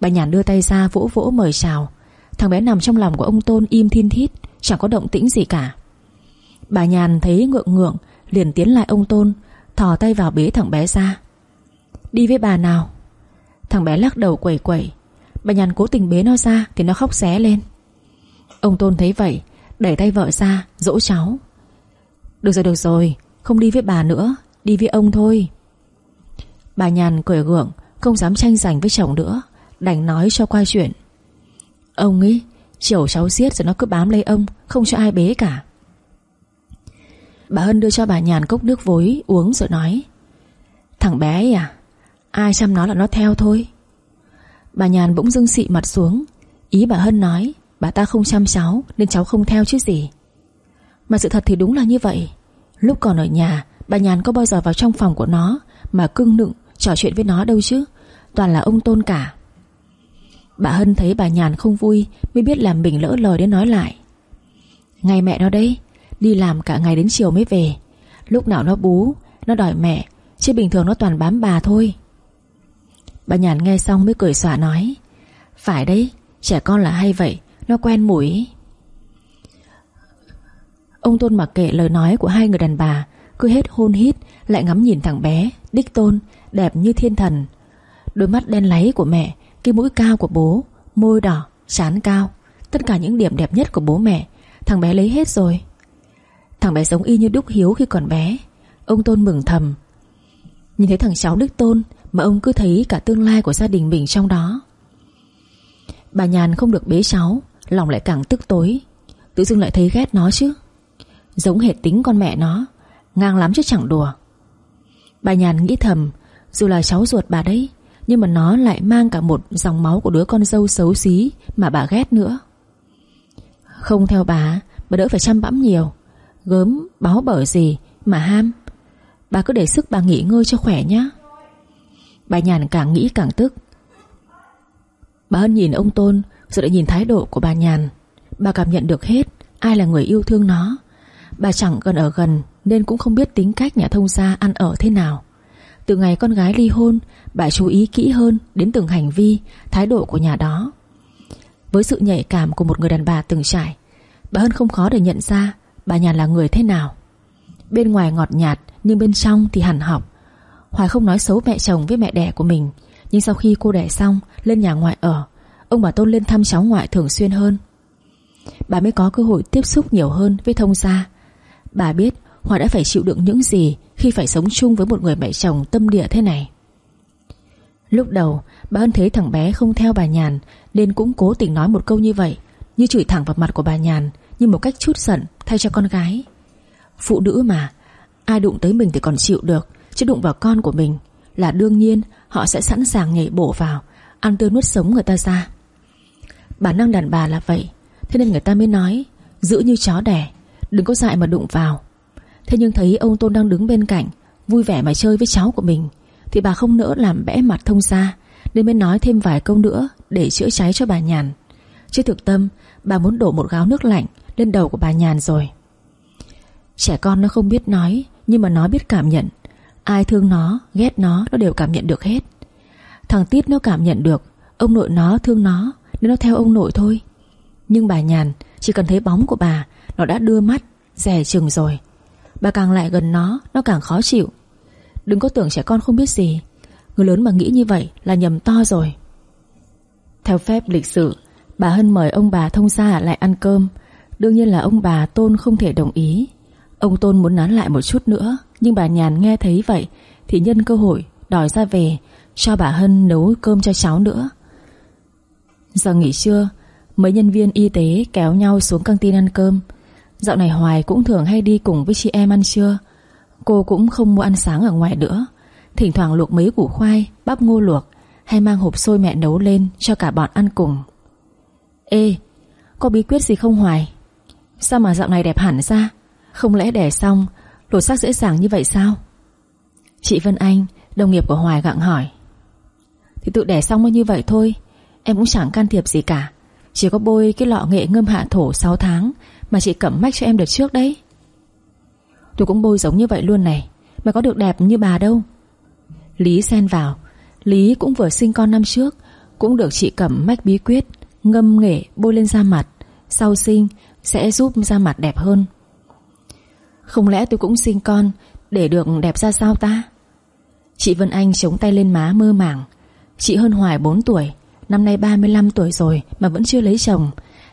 Bà Nhàn đưa tay ra vỗ vỗ mời chào. Thằng bé nằm trong lòng của ông Tôn im thiên thít, Chẳng có động tĩnh gì cả. Bà Nhàn thấy ngượng ngượng, Liền tiến lại ông Tôn, Thò tay vào bế thằng bé ra. Đi với bà nào. Thằng bé lắc đầu quẩy quẩy. Bà Nhàn cố tình bế nó ra Thì nó khóc xé lên. Ông Tôn thấy vậy, Đẩy tay vợ ra, dỗ cháu. Được rồi được rồi. Không đi với bà nữa. Đi với ông thôi. Bà Nhàn cười gượng, Không dám tranh giành với chồng nữa. Đành nói cho qua chuyện. Ông ấy, Chiều cháu giết rồi nó cứ bám lấy ông, Không cho ai bế cả. Bà Hân đưa cho bà Nhàn cốc nước vối, Uống rồi nói. Thằng bé ấy à Ai chăm nó là nó theo thôi. Bà Nhàn bỗng dưng xị mặt xuống. Ý bà Hân nói, Bà ta không chăm cháu, nên cháu không theo chứ gì. Mà sự thật thì đúng là như vậy. Lúc còn ở nhà, Bà Nhàn có bao giờ vào trong phòng của nó Mà cưng nựng, trò chuyện với nó đâu chứ? Toàn là ông Tôn cả. Bà Hân thấy bà Nhàn không vui, Mới biết làm mình lỡ lời đến nói lại. Ngày mẹ nó đấy, Đi làm cả ngày đến chiều mới về. Lúc nào nó bú, Nó đòi mẹ, Chứ bình thường nó toàn bám bà thôi. Bà Nhàn nghe xong mới cười xòa nói, Phải đấy, Trẻ con là hay vậy, Nó quen mũi. Ông Tôn mặc kệ lời nói của hai người đàn bà, Cứ hết hôn hít, Lại ngắm nhìn thằng bé, Đích Tôn, Đẹp như thiên thần. Đôi mắt đen láy của mẹ, Cái mũi cao của bố, Môi đỏ Chán cao, Tất cả những điểm đẹp nhất của bố mẹ, Thằng bé lấy hết rồi. Thằng bé giống y như Đúc Hiếu khi còn bé. Ông Tôn mừng thầm. Nhìn thấy thằng cháu Đức Tôn Mà ông cứ thấy cả tương lai của gia đình mình trong đó. Bà Nhàn không được bế cháu, Lòng lại càng tức tối. Tự dưng lại thấy ghét nó chứ. Giống hệt tính con mẹ nó, Ngang lắm chứ chẳng đùa. Bà Nhàn nghĩ thầm, Dù là cháu ruột bà đấy, Nhưng mà nó lại mang cả một dòng máu của đứa con dâu xấu xí Mà bà ghét nữa. Không theo bà Bà đỡ phải chăm bẵm nhiều, Gớm báo bở gì mà ham. Bà cứ để sức bà nghỉ ngơi cho khỏe nhá. Bà Nhàn càng nghĩ càng tức. Bà Hân nhìn ông Tôn Rồi lại nhìn thái độ của bà Nhàn. Bà cảm nhận được hết Ai là người yêu thương nó. Bà chẳng gần ở gần Nên cũng không biết tính cách nhà thông gia ăn ở thế nào. Từ ngày con gái ly hôn Bà chú ý kỹ hơn Đến từng hành vi, thái độ của nhà đó. Với sự nhạy cảm của một người đàn bà từng trải Bà Hân không khó để nhận ra Bà nhà là người thế nào. Bên ngoài ngọt nhạt Nhưng bên trong thì hẳn học. Hoài không nói xấu mẹ chồng với mẹ đẻ của mình Nhưng sau khi cô đẻ xong Lên nhà ngoại ở Ông bà Tôn lên thăm cháu ngoại thường xuyên hơn. Bà mới có cơ hội tiếp xúc nhiều hơn với thông gia Bà biết Hòa đã phải chịu đựng những gì Khi phải sống chung với một người mẹ chồng tâm địa thế này. Lúc đầu, Bà Hân thấy thằng bé không theo bà Nhàn, Nên cũng cố tình nói một câu như vậy, Như chửi thẳng vào mặt của bà Nhàn, Như một cách chút giận thay cho con gái. Phụ nữ mà, Ai đụng tới mình thì còn chịu được, Chứ đụng vào con của mình Là đương nhiên họ sẽ sẵn sàng nhảy bổ vào, Ăn tươi nuốt sống người ta ra. Bản năng đàn bà là vậy, Thế nên người ta mới nói, Giữ như chó đẻ Đừng có dại mà đụng vào. Thế nhưng thấy ông Tôn đang đứng bên cạnh Vui vẻ mà chơi với cháu của mình Thì bà không nỡ làm bẽ mặt thông ra Nên mới nói thêm vài câu nữa Để chữa cháy cho bà Nhàn. Chứ thực tâm bà muốn đổ một gáo nước lạnh Lên đầu của bà Nhàn rồi. Trẻ con nó không biết nói Nhưng mà nó biết cảm nhận. Ai thương nó, ghét nó, nó đều cảm nhận được hết. Thằng Tít nó cảm nhận được Ông nội nó thương nó Nên nó theo ông nội thôi. Nhưng bà Nhàn chỉ cần thấy bóng của bà nó đã đưa mắt, rẻ chừng rồi. Bà càng lại gần nó Nó càng khó chịu. Đừng có tưởng trẻ con không biết gì. Người lớn mà nghĩ như vậy là nhầm to rồi. Theo phép lịch sử Bà Hân mời ông bà thông gia lại ăn cơm. Đương nhiên là ông bà Tôn không thể đồng ý. Ông Tôn muốn nán lại một chút nữa Nhưng bà Nhàn nghe thấy vậy Thì nhân cơ hội đòi ra về Cho bà Hân nấu cơm cho cháu nữa. Giờ nghỉ trưa Mấy nhân viên y tế kéo nhau xuống căng tin ăn cơm. Dạo này Hoài cũng thường hay đi cùng với chị em ăn trưa. Cô cũng không mua ăn sáng ở ngoài nữa. Thỉnh thoảng luộc mấy củ khoai, Bắp ngô luộc, Hay mang hộp xôi mẹ nấu lên cho cả bọn ăn cùng. Ê, Có bí quyết gì không Hoài? Sao mà dạo này đẹp hẳn ra? Không lẽ đẻ xong, Lột xác dễ dàng như vậy sao? Chị Vân Anh, Đồng nghiệp của Hoài gặng hỏi. Thì tự đẻ xong mới như vậy thôi, Em cũng chẳng can thiệp gì cả. Chỉ có bôi cái lọ nghệ ngâm hạ thổ 6 tháng mà chị cẩm mách cho em đợt trước đấy. Tôi cũng bôi giống như vậy luôn này. Mà có được đẹp như bà đâu. Lý xen vào. Lý cũng vừa sinh con năm trước, Cũng được chị cẩm mách bí quyết, Ngâm nghệ bôi lên da mặt. Sau sinh, sẽ giúp da mặt đẹp hơn. Không lẽ tôi cũng sinh con Để được đẹp ra sao ta? Chị Vân Anh chống tay lên má mơ màng. Chị hơn Hoài 4 tuổi, Năm nay 35 tuổi rồi Mà vẫn chưa lấy chồng.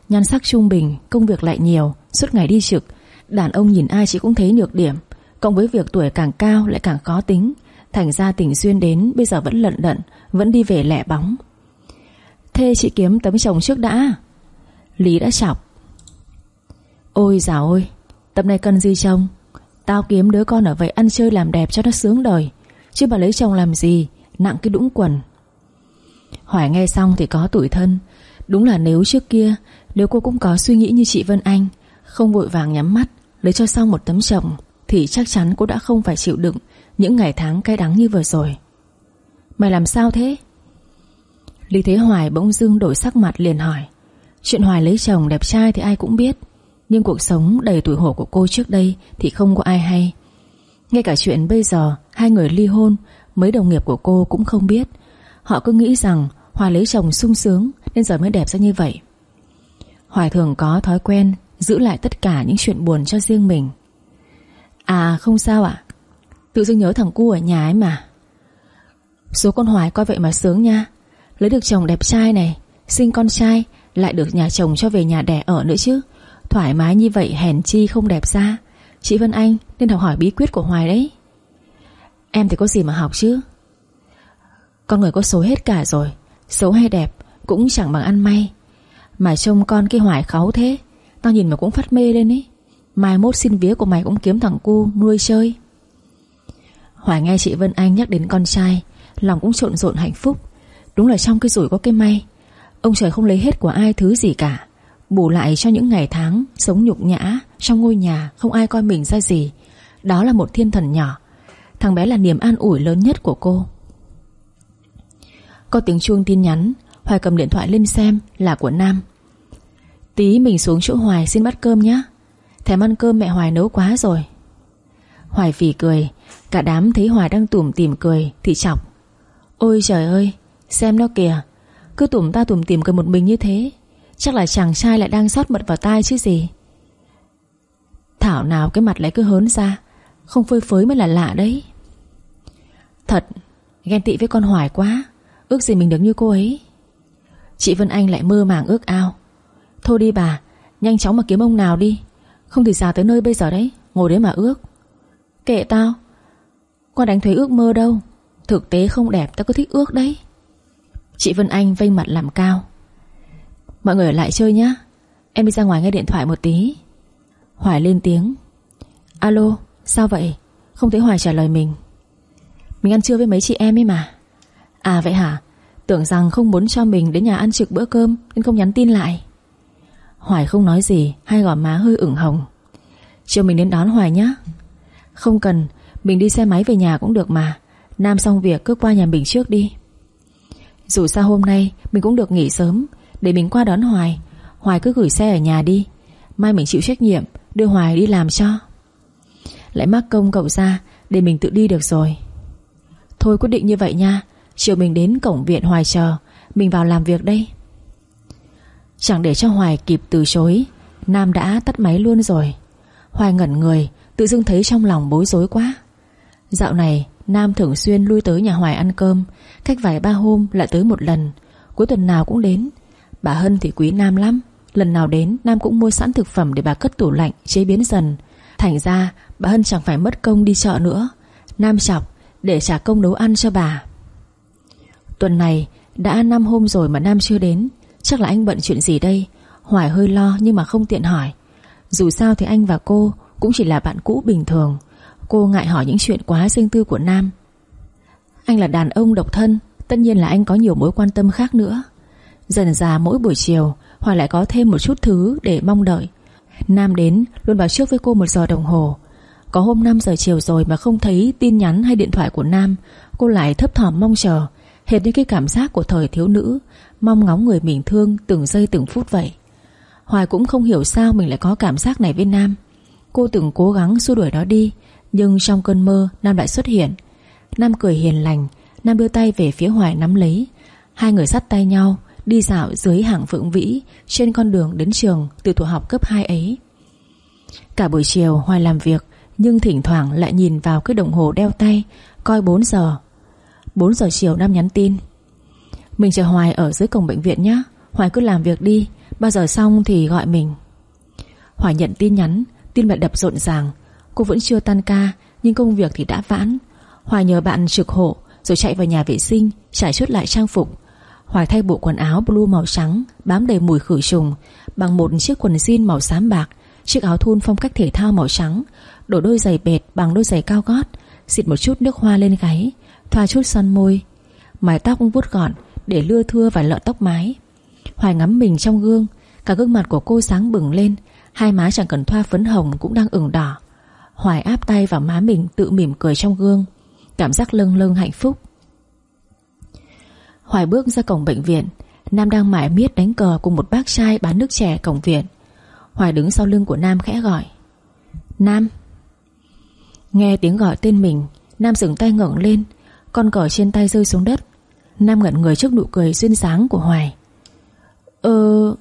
Nhan sắc trung bình, Công việc lại nhiều, Suốt ngày đi trực. Đàn ông nhìn ai chị cũng thấy nhược điểm, Cộng với việc tuổi càng cao lại càng khó tính. Thành ra tình duyên đến, Bây giờ vẫn lận đận, Vẫn đi về lẻ bóng. Thế chị kiếm tấm chồng trước đã. Lý đã chọc. Ôi dào ôi Tấm này cần gì chồng? Tao kiếm đứa con ở vậy ăn chơi làm đẹp cho nó sướng đời, Chứ bà lấy chồng làm gì? Nặng cái đũng quần. Hỏi nghe xong thì có tủi thân. Đúng là nếu trước kia nếu cô cũng có suy nghĩ như chị Vân Anh, Không vội vàng nhắm mắt, Lấy cho xong một tấm chồng, Thì chắc chắn cô đã không phải chịu đựng Những ngày tháng cay đắng như vừa rồi. Mày làm sao thế? Lý Thế Hoài bỗng dưng đổi sắc mặt liền hỏi. Chuyện Hoài lấy chồng đẹp trai thì ai cũng biết, Nhưng cuộc sống đầy tuổi hổ của cô trước đây Thì không có ai hay. Ngay cả chuyện bây giờ, Hai người ly hôn, Mấy đồng nghiệp của cô cũng không biết. Họ cứ nghĩ rằng Hoài lấy chồng sung sướng Nên giờ mới đẹp ra như vậy. Hoài thường có thói quen Giữ lại tất cả những chuyện buồn cho riêng mình. À không sao ạ. Tự dưng nhớ thằng cu ở nhà ấy mà. Số con Hoài coi vậy mà sướng nha. Lấy được chồng đẹp trai này, Sinh con trai, Lại được nhà chồng cho về nhà đẻ ở nữa chứ. Thoải mái như vậy hèn chi không đẹp ra. Chị Vân Anh nên học hỏi bí quyết của Hoài đấy. Em thì có gì mà học chứ? Con người có số hết cả rồi. Xấu hay đẹp Cũng chẳng bằng ăn may. Mà trông con cái Hoài kháu thế. Tao nhìn mà cũng phát mê lên ấy. Mai mốt xin vía của mày cũng kiếm thằng cu nuôi chơi. Hoài nghe chị Vân Anh nhắc đến con trai, Lòng cũng trộn rộn hạnh phúc. Đúng là trong cái rủi có cái may. Ông trời không lấy hết của ai thứ gì cả. Bù lại cho những ngày tháng Sống nhục nhã Trong ngôi nhà không ai coi mình ra gì. Đó là một thiên thần nhỏ. Thằng bé là niềm an ủi lớn nhất của cô. Có tiếng chuông tin nhắn. Hoài cầm điện thoại lên xem, là của Nam. Tí mình xuống chỗ Hoài xin bắt cơm nhé Thèm ăn cơm mẹ Hoài nấu quá rồi. Hoài phỉ cười, Cả đám thấy Hoài đang tủm tỉm cười Thì chọc. Ôi trời ơi, Xem nó kìa, Cứ tủm ta tủm tỉm cười một mình như thế, Chắc là chàng trai lại đang sót mật vào tai chứ gì. Thảo nào cái mặt lại cứ hớn ra, Không phơi phới mới là lạ đấy. Thật, Ghen tị với con Hoài quá, Ước gì mình được như cô ấy. Chị Vân Anh lại mơ màng ước ao. Thôi đi bà, Nhanh chóng mà kiếm ông nào đi. Không thì già tới nơi bây giờ đấy, Ngồi đấy mà ước. Kệ tao Qua đánh thuế ước mơ đâu. Thực tế không đẹp, tao cứ thích ước đấy. Chị Vân Anh vênh mặt làm cao. Mọi người ở lại chơi nhá. Em đi ra ngoài nghe điện thoại một tí. Hoài lên tiếng. Alo, sao vậy? Không thấy Hoài trả lời mình. Mình ăn trưa với mấy chị em ấy mà. À vậy hả? Tưởng rằng không muốn cho mình đến nhà ăn trực bữa cơm, Nên không nhắn tin lại. Hoài không nói gì, Hai gò má hơi ửng hồng. Chiều mình đến đón Hoài nhé Không cần, Mình đi xe máy về nhà cũng được mà. Nam xong việc cứ qua nhà mình trước đi. Dù sao hôm nay, Mình cũng được nghỉ sớm. Để mình qua đón Hoài Hoài cứ gửi xe ở nhà đi. Mai mình chịu trách nhiệm, Đưa Hoài đi làm cho. Lại mắc công cậu ra, Để mình tự đi được rồi. Thôi quyết định như vậy nha. Chiều mình đến cổng viện Hoài chờ Mình vào làm việc đây. Chẳng để cho Hoài kịp từ chối, Nam đã tắt máy luôn rồi. Hoài ngẩn người, Tự dưng thấy trong lòng bối rối quá. Dạo này, Nam thường xuyên lui tới nhà Hoài ăn cơm, Cách vài ba hôm lại tới một lần. Cuối tuần nào cũng đến. Bà Hân thì quý Nam lắm. Lần nào đến, Nam cũng mua sẵn thực phẩm để bà cất tủ lạnh, Chế biến dần. Thành ra, bà Hân chẳng phải mất công đi chợ nữa. Nam chọc để trả công nấu ăn cho bà. Tuần này đã 5 hôm rồi mà Nam chưa đến. Chắc là anh bận chuyện gì đây? Hoài hơi lo nhưng mà không tiện hỏi. Dù sao thì anh và cô Cũng chỉ là bạn cũ bình thường. Cô ngại hỏi những chuyện quá riêng tư của Nam. Anh là đàn ông độc thân, Tất nhiên là anh có nhiều mối quan tâm khác nữa. Dần già mỗi buổi chiều, Hoài lại có thêm một chút thứ để mong đợi. Nam đến, luôn báo trước với cô một giờ đồng hồ. Có hôm 5 giờ chiều rồi mà không thấy tin nhắn hay điện thoại của Nam, Cô lại thấp thỏm mong chờ. Hệt như cái cảm giác của thời thiếu nữ, Mong ngóng người mình thương từng giây từng phút vậy. Hoài cũng không hiểu sao mình lại có cảm giác này với Nam. Cô từng cố gắng xua đuổi nó đi, Nhưng trong cơn mơ, Nam lại xuất hiện. Nam cười hiền lành, Nam đưa tay về phía Hoài nắm lấy. Hai người sắt tay nhau, Đi dạo dưới hàng phượng vĩ, Trên con đường đến trường từ thủ học cấp 2 ấy. Cả buổi chiều, Hoài làm việc, Nhưng thỉnh thoảng lại nhìn vào cái đồng hồ đeo tay, Coi 4 giờ 4 giờ chiều Nam nhắn tin. Mình chờ Hoài ở dưới cổng bệnh viện nhé Hoài cứ làm việc đi Bao giờ xong thì gọi mình. Hoài nhận tin nhắn, Tin lại đập rộn ràng. Cô vẫn chưa tan ca, Nhưng công việc thì đã vãn. Hoài nhờ bạn trực hộ, Rồi chạy vào nhà vệ sinh, Trải chút lại trang phục. Hoài thay bộ quần áo blue màu trắng, Bám đầy mùi khử trùng, Bằng một chiếc quần jean màu xám bạc, Chiếc áo thun phong cách thể thao màu trắng Đổ đôi giày bệt bằng đôi giày cao gót, Xịt một chút nước hoa lên gáy. Thoa chút son môi, Mái tóc vuốt gọn để lưa thưa vài lọn tóc mái. Hoài ngắm mình trong gương, Cả gương mặt của cô sáng bừng lên, Hai má chẳng cần thoa phấn hồng cũng đang ửng đỏ. Hoài áp tay vào má mình Tự mỉm cười trong gương, Cảm giác lâng lâng hạnh phúc. Hoài bước ra cổng bệnh viện, Nam đang mải miết đánh cờ cùng một bác trai bán nước chè cổng viện. Hoài đứng sau lưng của Nam khẽ gọi, Nam. Nghe tiếng gọi tên mình, Nam dừng tay ngẩng lên con cờ trên tay rơi xuống đất. Nam ngẩn người trước nụ cười duyên dáng của Hoài. Ơ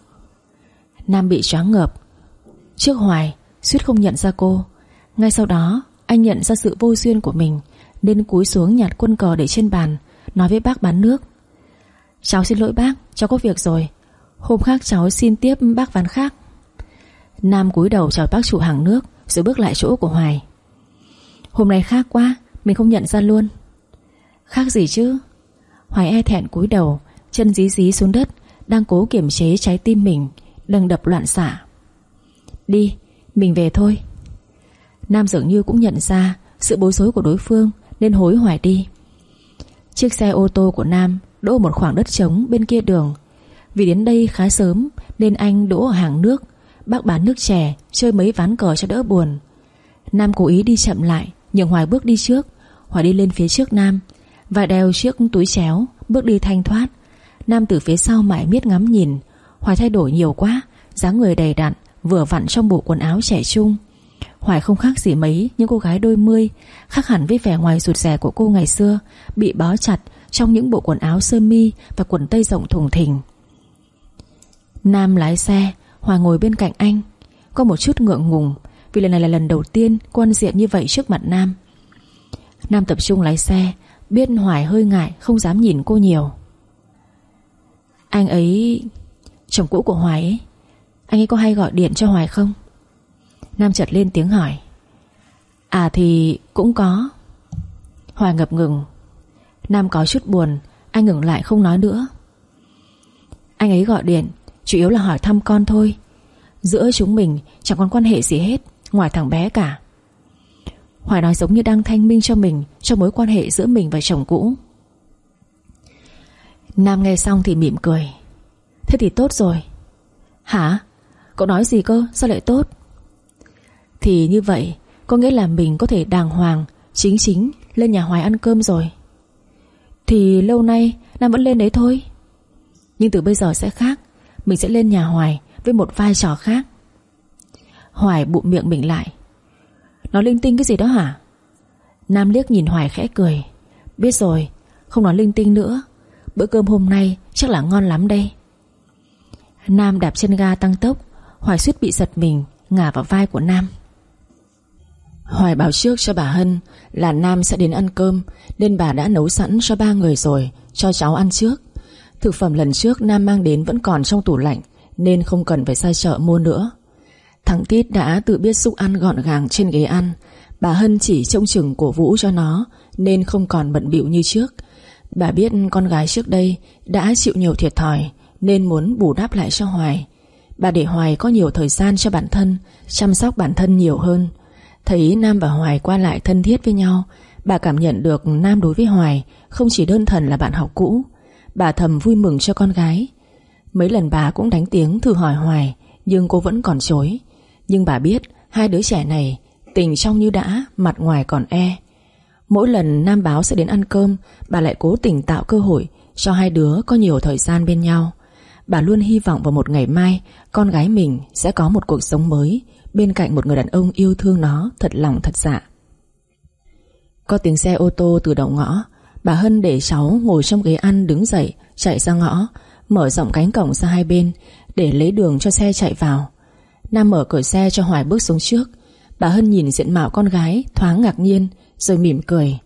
Nam bị choáng ngợp. Trước Hoài, suýt không nhận ra cô. Ngay sau đó, anh nhận ra sự vô duyên của mình, Nên cúi xuống nhặt quân cờ để trên bàn, Nói với bác bán nước. Cháu xin lỗi bác, Cháu có việc rồi. Hôm khác cháu xin tiếp bác ván khác. Nam cúi đầu chào bác chủ hàng nước, Rồi bước lại chỗ của Hoài. Hôm nay khác quá, Mình không nhận ra luôn. Khác gì chứ? Hoài e thẹn cúi đầu Chân dí dí xuống đất Đang cố kiềm chế trái tim mình đừng đập loạn xạ. Đi, mình về thôi. Nam dường như cũng nhận ra Sự bối rối của đối phương Nên hối Hoài đi. Chiếc xe ô tô của Nam Đỗ một khoảng đất trống bên kia đường. Vì đến đây khá sớm Nên anh đỗ ở hàng nước. Bác bán nước chè Chơi mấy ván cờ cho đỡ buồn. Nam cố ý đi chậm lại Nhường Hoài bước đi trước. Hoài đi lên phía trước Nam và đeo chiếc túi chéo, Bước đi thanh thoát. Nam từ phía sau mãi miết ngắm nhìn. Hoài thay đổi nhiều quá, dáng người đầy đặn, Vừa vặn trong bộ quần áo trẻ trung. Hoài không khác gì mấy những cô gái đôi mươi, Khác hẳn với vẻ ngoài rụt rè của cô ngày xưa, Bị bó chặt trong những bộ quần áo sơ mi Và quần tây rộng thùng thình. Nam lái xe, Hoài ngồi bên cạnh anh. Có một chút ngượng ngùng, Vì lần này là lần đầu tiên cô ăn diện như vậy trước mặt Nam. Nam tập trung lái xe Biết Hoài hơi ngại, Không dám nhìn cô nhiều. Anh ấy, Chồng cũ của Hoài ấy, Anh ấy có hay gọi điện cho Hoài không? Nam chợt lên tiếng hỏi. À thì cũng có. Hoài ngập ngừng. Nam có chút buồn, Anh ngừng lại không nói nữa. Anh ấy gọi điện, Chủ yếu là hỏi thăm con thôi. Giữa chúng mình chẳng còn quan hệ gì hết, Ngoài thằng bé cả. Hoài nói giống như đang thanh minh cho mình, Cho mối quan hệ giữa mình và chồng cũ. Nam nghe xong thì mỉm cười. Thế thì tốt rồi. Hả? Cậu nói gì cơ? Sao lại tốt? Thì như vậy, Có nghĩa là mình có thể đàng hoàng, Chính chính lên nhà Hoài ăn cơm rồi. Thì lâu nay, Nam vẫn lên đấy thôi. Nhưng từ bây giờ sẽ khác. Mình sẽ lên nhà Hoài với một vai trò khác. Hoài bụng miệng mình lại. Nói linh tinh cái gì đó hả? Nam liếc nhìn Hoài khẽ cười. Biết rồi, Không nói linh tinh nữa. Bữa cơm hôm nay chắc là ngon lắm đây. Nam đạp chân ga tăng tốc. Hoài suýt bị giật mình, Ngả vào vai của Nam. Hoài bảo trước cho bà Hân Là Nam sẽ đến ăn cơm, Nên bà đã nấu sẵn cho ba người rồi, Cho cháu ăn trước. Thực phẩm lần trước Nam mang đến vẫn còn trong tủ lạnh, Nên không cần phải sai chợ mua nữa. Thằng Tít đã tự biết xúc ăn gọn gàng trên ghế ăn. Bà Hân chỉ trông chừng cổ vũ cho nó, Nên không còn bận bịu như trước. Bà biết con gái trước đây Đã chịu nhiều thiệt thòi, Nên muốn bù đắp lại cho Hoài. Bà để Hoài có nhiều thời gian cho bản thân, Chăm sóc bản thân nhiều hơn. Thấy Nam và Hoài qua lại thân thiết với nhau, Bà cảm nhận được Nam đối với Hoài Không chỉ đơn thuần là bạn học cũ. Bà thầm vui mừng cho con gái. Mấy lần bà cũng đánh tiếng thử hỏi Hoài, Nhưng cô vẫn còn chối. Nhưng bà biết, hai đứa trẻ này, Tình trong như đã, Mặt ngoài còn e. Mỗi lần Nam báo sẽ đến ăn cơm, Bà lại cố tình tạo cơ hội Cho hai đứa có nhiều thời gian bên nhau. Bà luôn hy vọng vào một ngày mai, Con gái mình sẽ có một cuộc sống mới, Bên cạnh một người đàn ông yêu thương nó Thật lòng thật dạ. Có tiếng xe ô tô từ đầu ngõ, Bà Hân để cháu ngồi trong ghế ăn đứng dậy, Chạy ra ngõ, Mở rộng cánh cổng ra hai bên Để lấy đường cho xe chạy vào. Nam mở cửa xe cho Hoài bước xuống trước. Bà Hân nhìn diện mạo con gái, Thoáng ngạc nhiên, Rồi mỉm cười.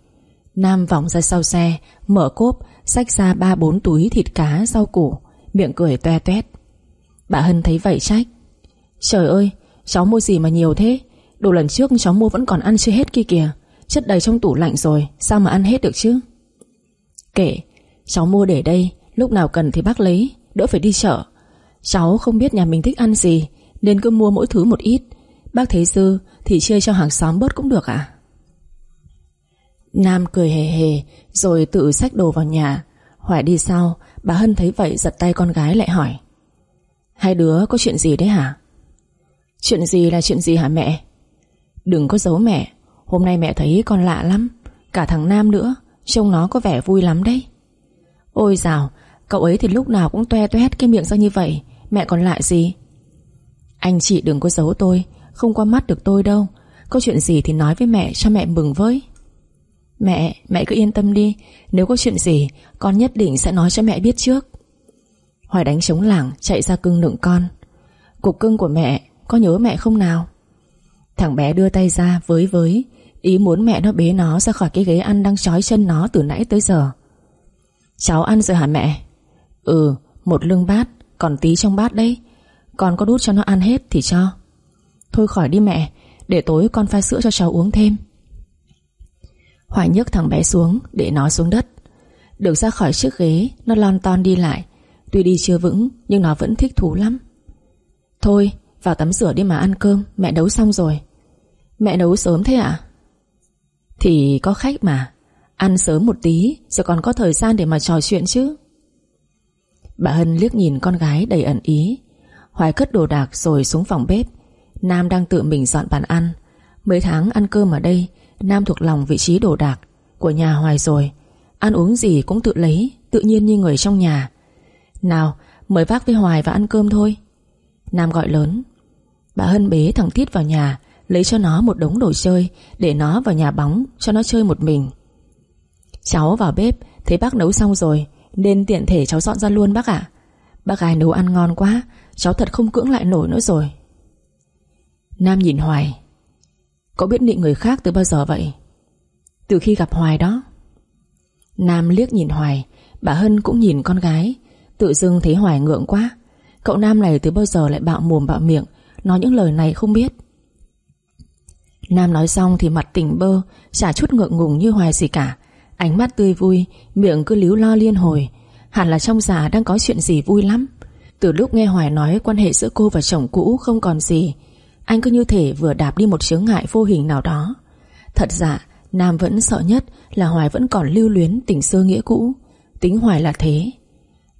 Nam vòng ra sau xe, Mở cốp, Xách ra ba bốn túi thịt cá rau củ, Miệng cười toe toét. Bà Hân thấy vậy trách. Trời ơi, Cháu mua gì mà nhiều thế? Đồ lần trước cháu mua vẫn còn ăn chưa hết kia kìa. Chất đầy trong tủ lạnh rồi, Sao mà ăn hết được chứ? Kệ, Cháu mua để đây, Lúc nào cần thì bác lấy, Đỡ phải đi chợ. Cháu không biết nhà mình thích ăn gì nên cứ mua mỗi thứ một ít. Bác thấy dư thì chia cho hàng xóm bớt cũng được à Nam cười hề hề, Rồi tự xách đồ vào nhà. Hoài đi sau, Bà Hân thấy vậy giật tay con gái lại hỏi. Hai đứa có chuyện gì đấy hả? Chuyện gì là chuyện gì hả mẹ? Đừng có giấu mẹ, Hôm nay mẹ thấy con lạ lắm. Cả thằng Nam nữa, Trông nó có vẻ vui lắm đấy. Ôi dào, Cậu ấy thì lúc nào cũng toe toét cái miệng ra như vậy, Mẹ còn lại gì? Anh chị đừng có giấu tôi Không qua mắt được tôi đâu. Có chuyện gì thì nói với mẹ cho mẹ mừng với. Mẹ, mẹ cứ yên tâm đi. Nếu có chuyện gì Con nhất định sẽ nói cho mẹ biết trước. Hoài đánh trống lảng chạy ra cưng nựng con. Cục cưng của mẹ Có nhớ mẹ không nào? Thằng bé đưa tay ra với với. Ý muốn mẹ nó bế nó ra khỏi cái ghế ăn Đang trói chân nó từ nãy tới giờ. Cháu ăn rồi hả mẹ? Ừ một lưng bát Còn tí trong bát đấy. Con có đút cho nó ăn hết thì cho. Thôi khỏi đi mẹ, Để tối con pha sữa cho cháu uống thêm. Hoài nhấc thằng bé xuống, Để nó xuống đất. Được ra khỏi chiếc ghế, Nó lon ton đi lại. Tuy đi chưa vững, Nhưng nó vẫn thích thú lắm. Thôi, vào tắm rửa đi mà ăn cơm, Mẹ nấu xong rồi. Mẹ nấu sớm thế ạ? Thì có khách mà. Ăn sớm một tí Rồi còn có thời gian để mà trò chuyện chứ. Bà Hân liếc nhìn con gái đầy ẩn ý. Hoài cất đồ đạc rồi xuống phòng bếp. Nam đang tự mình dọn bàn ăn. Mấy tháng ăn cơm ở đây, Nam thuộc lòng vị trí đồ đạc Của nhà Hoài rồi. Ăn uống gì cũng tự lấy, Tự nhiên như người trong nhà. Nào, mời vác với Hoài và ăn cơm thôi. Nam gọi lớn. Bà Hân bế thằng Tiết vào nhà, Lấy cho nó một đống đồ chơi, Để nó vào nhà bóng, cho nó chơi một mình. Cháu vào bếp, Thấy bác nấu xong rồi, Nên tiện thể cháu dọn ra luôn bác ạ. Bác gái nấu ăn ngon quá Cháu thật không cưỡng lại nổi nữa rồi. Nam nhìn Hoài. Có biết nịnh người khác từ bao giờ vậy? Từ khi gặp Hoài đó. Nam liếc nhìn Hoài, Bà Hân cũng nhìn con gái. Tự dưng thấy Hoài ngượng quá. Cậu Nam này từ bao giờ lại bạo mồm bạo miệng, Nói những lời này không biết. Nam nói xong thì mặt tỉnh bơ, Chả chút ngượng ngùng như Hoài gì cả. Ánh mắt tươi vui, Miệng cứ líu lo liên hồi. Hẳn là trong giả đang có chuyện gì vui lắm. Từ lúc nghe Hoài nói quan hệ giữa cô và chồng cũ không còn gì, Anh cứ như thể vừa đạp đi một chướng ngại vô hình nào đó. Thật ra Nam vẫn sợ nhất là Hoài vẫn còn lưu luyến tình xưa nghĩa cũ. Tính Hoài là thế.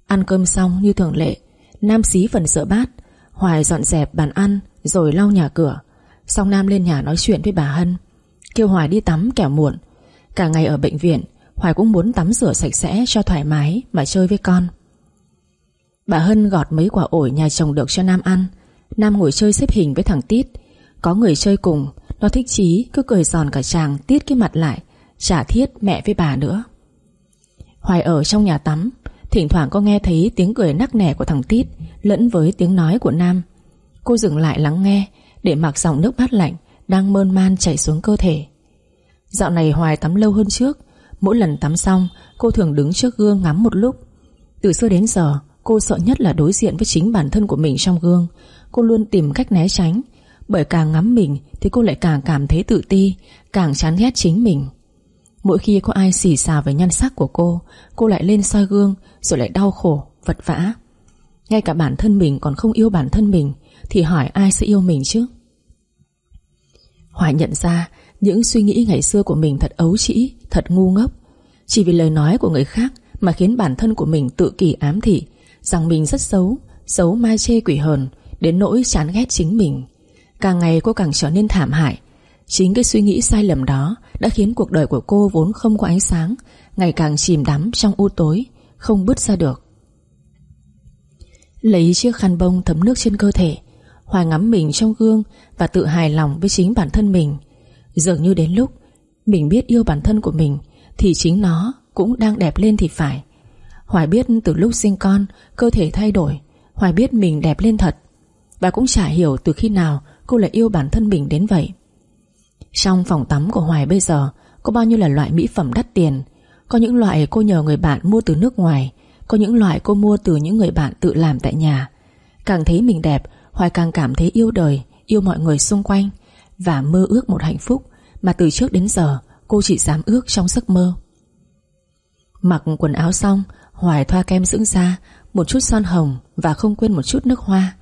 Ăn cơm xong như thường lệ, Nam xí phần sợ bát, Hoài dọn dẹp bàn ăn Rồi lau nhà cửa. Xong Nam lên nhà nói chuyện với bà Hân, Kêu Hoài đi tắm kẻo muộn. Cả ngày ở bệnh viện, Hoài cũng muốn tắm rửa sạch sẽ cho thoải mái Mà chơi với con. Bà Hân gọt mấy quả ổi nhà chồng được cho Nam ăn. Nam ngồi chơi xếp hình với thằng Tít Có người chơi cùng. Nó thích chí, cứ cười giòn cả chàng tít cái mặt lại, Chả thiết mẹ với bà nữa. Hoài ở trong nhà tắm, Thỉnh thoảng có nghe thấy tiếng cười nắc nẻ của thằng Tít Lẫn với tiếng nói của Nam. Cô dừng lại lắng nghe, Để mặc dòng nước mát lạnh Đang mơn man chảy xuống cơ thể. Dạo này Hoài tắm lâu hơn trước. Mỗi lần tắm xong, Cô thường đứng trước gương ngắm một lúc. Từ xưa đến giờ Cô sợ nhất là đối diện với chính bản thân của mình trong gương. Cô luôn tìm cách né tránh. Bởi càng ngắm mình Thì cô lại càng cảm thấy tự ti Càng chán ghét chính mình. Mỗi khi có ai xì xào về nhan sắc của cô Cô lại lên soi gương Rồi lại đau khổ, vật vã. Ngay cả bản thân mình còn không yêu bản thân mình Thì hỏi ai sẽ yêu mình chứ? Hoài nhận ra Những suy nghĩ ngày xưa của mình thật ấu trĩ Thật ngu ngốc. Chỉ vì lời nói của người khác Mà khiến bản thân của mình tự kỷ ám thị Rằng mình rất xấu Xấu mai chê quỷ hờn, Đến nỗi chán ghét chính mình. Càng ngày cô càng trở nên thảm hại. Chính cái suy nghĩ sai lầm đó Đã khiến cuộc đời của cô vốn không có ánh sáng, Ngày càng chìm đắm trong u tối, Không bứt ra được. Lấy chiếc khăn bông thấm nước trên cơ thể Hoài ngắm mình trong gương Và tự hài lòng với chính bản thân mình. Dường như đến lúc Mình biết yêu bản thân của mình, Thì chính nó cũng đang đẹp lên thì phải. Hoài biết từ lúc sinh con, Cơ thể thay đổi, Hoài biết mình đẹp lên thật. Và cũng chả hiểu từ khi nào Cô lại yêu bản thân mình đến vậy. Trong phòng tắm của Hoài bây giờ, Có bao nhiêu là loại mỹ phẩm đắt tiền? Có những loại cô nhờ người bạn mua từ nước ngoài, Có những loại cô mua từ những người bạn tự làm tại nhà. Càng thấy mình đẹp, Hoài càng cảm thấy yêu đời, Yêu mọi người xung quanh Và mơ ước một hạnh phúc. Mà từ trước đến giờ, cô chỉ dám ước trong giấc mơ. Mặc quần áo xong Hoài thoa kem dưỡng da, Một chút son hồng Và không quên một chút nước hoa.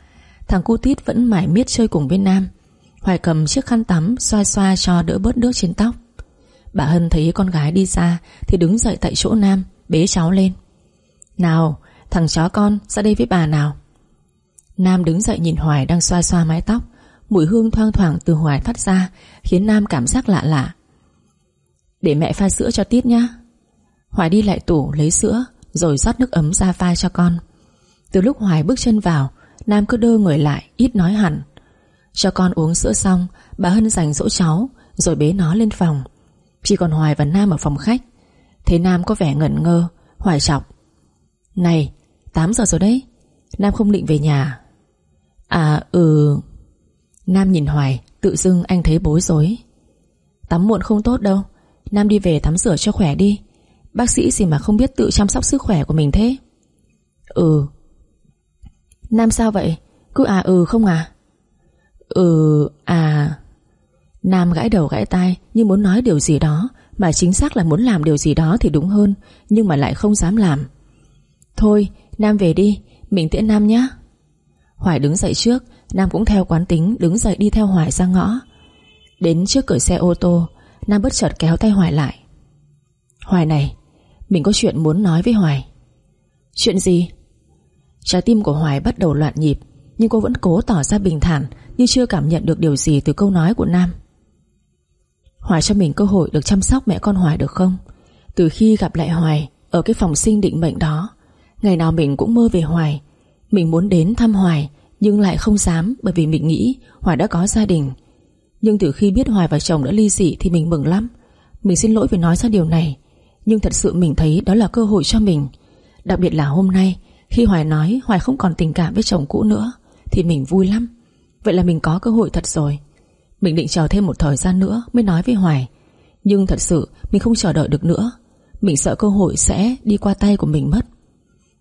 Thằng cu tít vẫn mải miết chơi cùng với Nam. Hoài cầm chiếc khăn tắm Xoa xoa cho đỡ bớt nước trên tóc. Bà Hân thấy con gái đi xa Thì đứng dậy tại chỗ Nam, Bế cháu lên. Nào, thằng chó con ra đây với bà nào. Nam đứng dậy nhìn Hoài đang xoa xoa mái tóc. Mùi hương thoang thoảng từ Hoài phát ra Khiến Nam cảm giác lạ lạ. Để mẹ pha sữa cho Tít nhá. Hoài đi lại tủ lấy sữa rồi rót nước ấm ra pha cho con. Từ lúc Hoài bước chân vào, Nam cứ đơ người lại, ít nói hẳn. Cho con uống sữa xong, Bà Hân dành dỗ cháu, Rồi bế nó lên phòng. Chỉ còn Hoài và Nam ở phòng khách. Thấy Nam có vẻ ngẩn ngơ, Hoài chọc. Này 8 giờ rồi đấy. Nam không định về nhà. À ừ. Nam nhìn Hoài, Tự dưng anh thấy bối rối. Tắm muộn không tốt đâu. Nam đi về tắm rửa cho khỏe đi. Bác sĩ gì mà không biết tự chăm sóc sức khỏe của mình thế? Ừ. Nam sao vậy? Cứ à ừ không à? Ừ à. Nam gãi đầu gãi tai, Như muốn nói điều gì đó, Mà chính xác là muốn làm điều gì đó thì đúng hơn, Nhưng mà lại không dám làm. Thôi, Nam về đi, Mình tiễn Nam nhé Hoài đứng dậy trước, Nam cũng theo quán tính đứng dậy đi theo Hoài ra ngõ. Đến trước cửa xe ô tô, Nam bất chợt kéo tay Hoài lại. Hoài này mình có chuyện muốn nói với Hoài. Chuyện gì? Trái tim của Hoài bắt đầu loạn nhịp, Nhưng cô vẫn cố tỏ ra bình thản Như chưa cảm nhận được điều gì từ câu nói của Nam. Hoài cho mình cơ hội được chăm sóc mẹ con Hoài được không? Từ khi gặp lại Hoài Ở cái phòng sinh định mệnh đó, Ngày nào mình cũng mơ về Hoài. Mình muốn đến thăm Hoài, Nhưng lại không dám Bởi vì mình nghĩ Hoài đã có gia đình. Nhưng từ khi biết Hoài và chồng đã ly dị Thì mình mừng lắm. Mình xin lỗi vì nói ra điều này nhưng thật sự mình thấy đó là cơ hội cho mình. Đặc biệt là hôm nay, Khi Hoài nói Hoài không còn tình cảm với chồng cũ nữa, Thì mình vui lắm. Vậy là mình có cơ hội thật rồi. Mình định chờ thêm một thời gian nữa mới nói với Hoài. Nhưng thật sự, mình không chờ đợi được nữa. Mình sợ cơ hội sẽ đi qua tay của mình mất.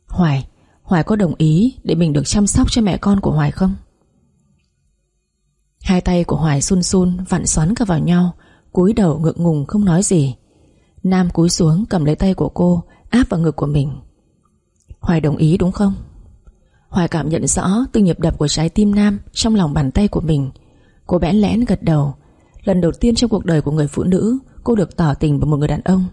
Hoài Hoài có đồng ý để mình được chăm sóc cho mẹ con của Hoài không? Hai tay của Hoài sun sun Vặn xoắn cả vào nhau, cúi đầu ngượng ngùng không nói gì. Nam cúi xuống cầm lấy tay của cô, Áp vào ngực của mình. Hoài đồng ý đúng không? Hoài cảm nhận rõ từng nhịp đập của trái tim Nam Trong lòng bàn tay của mình. Cô bẽn lẽn gật đầu. Lần đầu tiên trong cuộc đời của người phụ nữ, Cô được tỏ tình với một người đàn ông.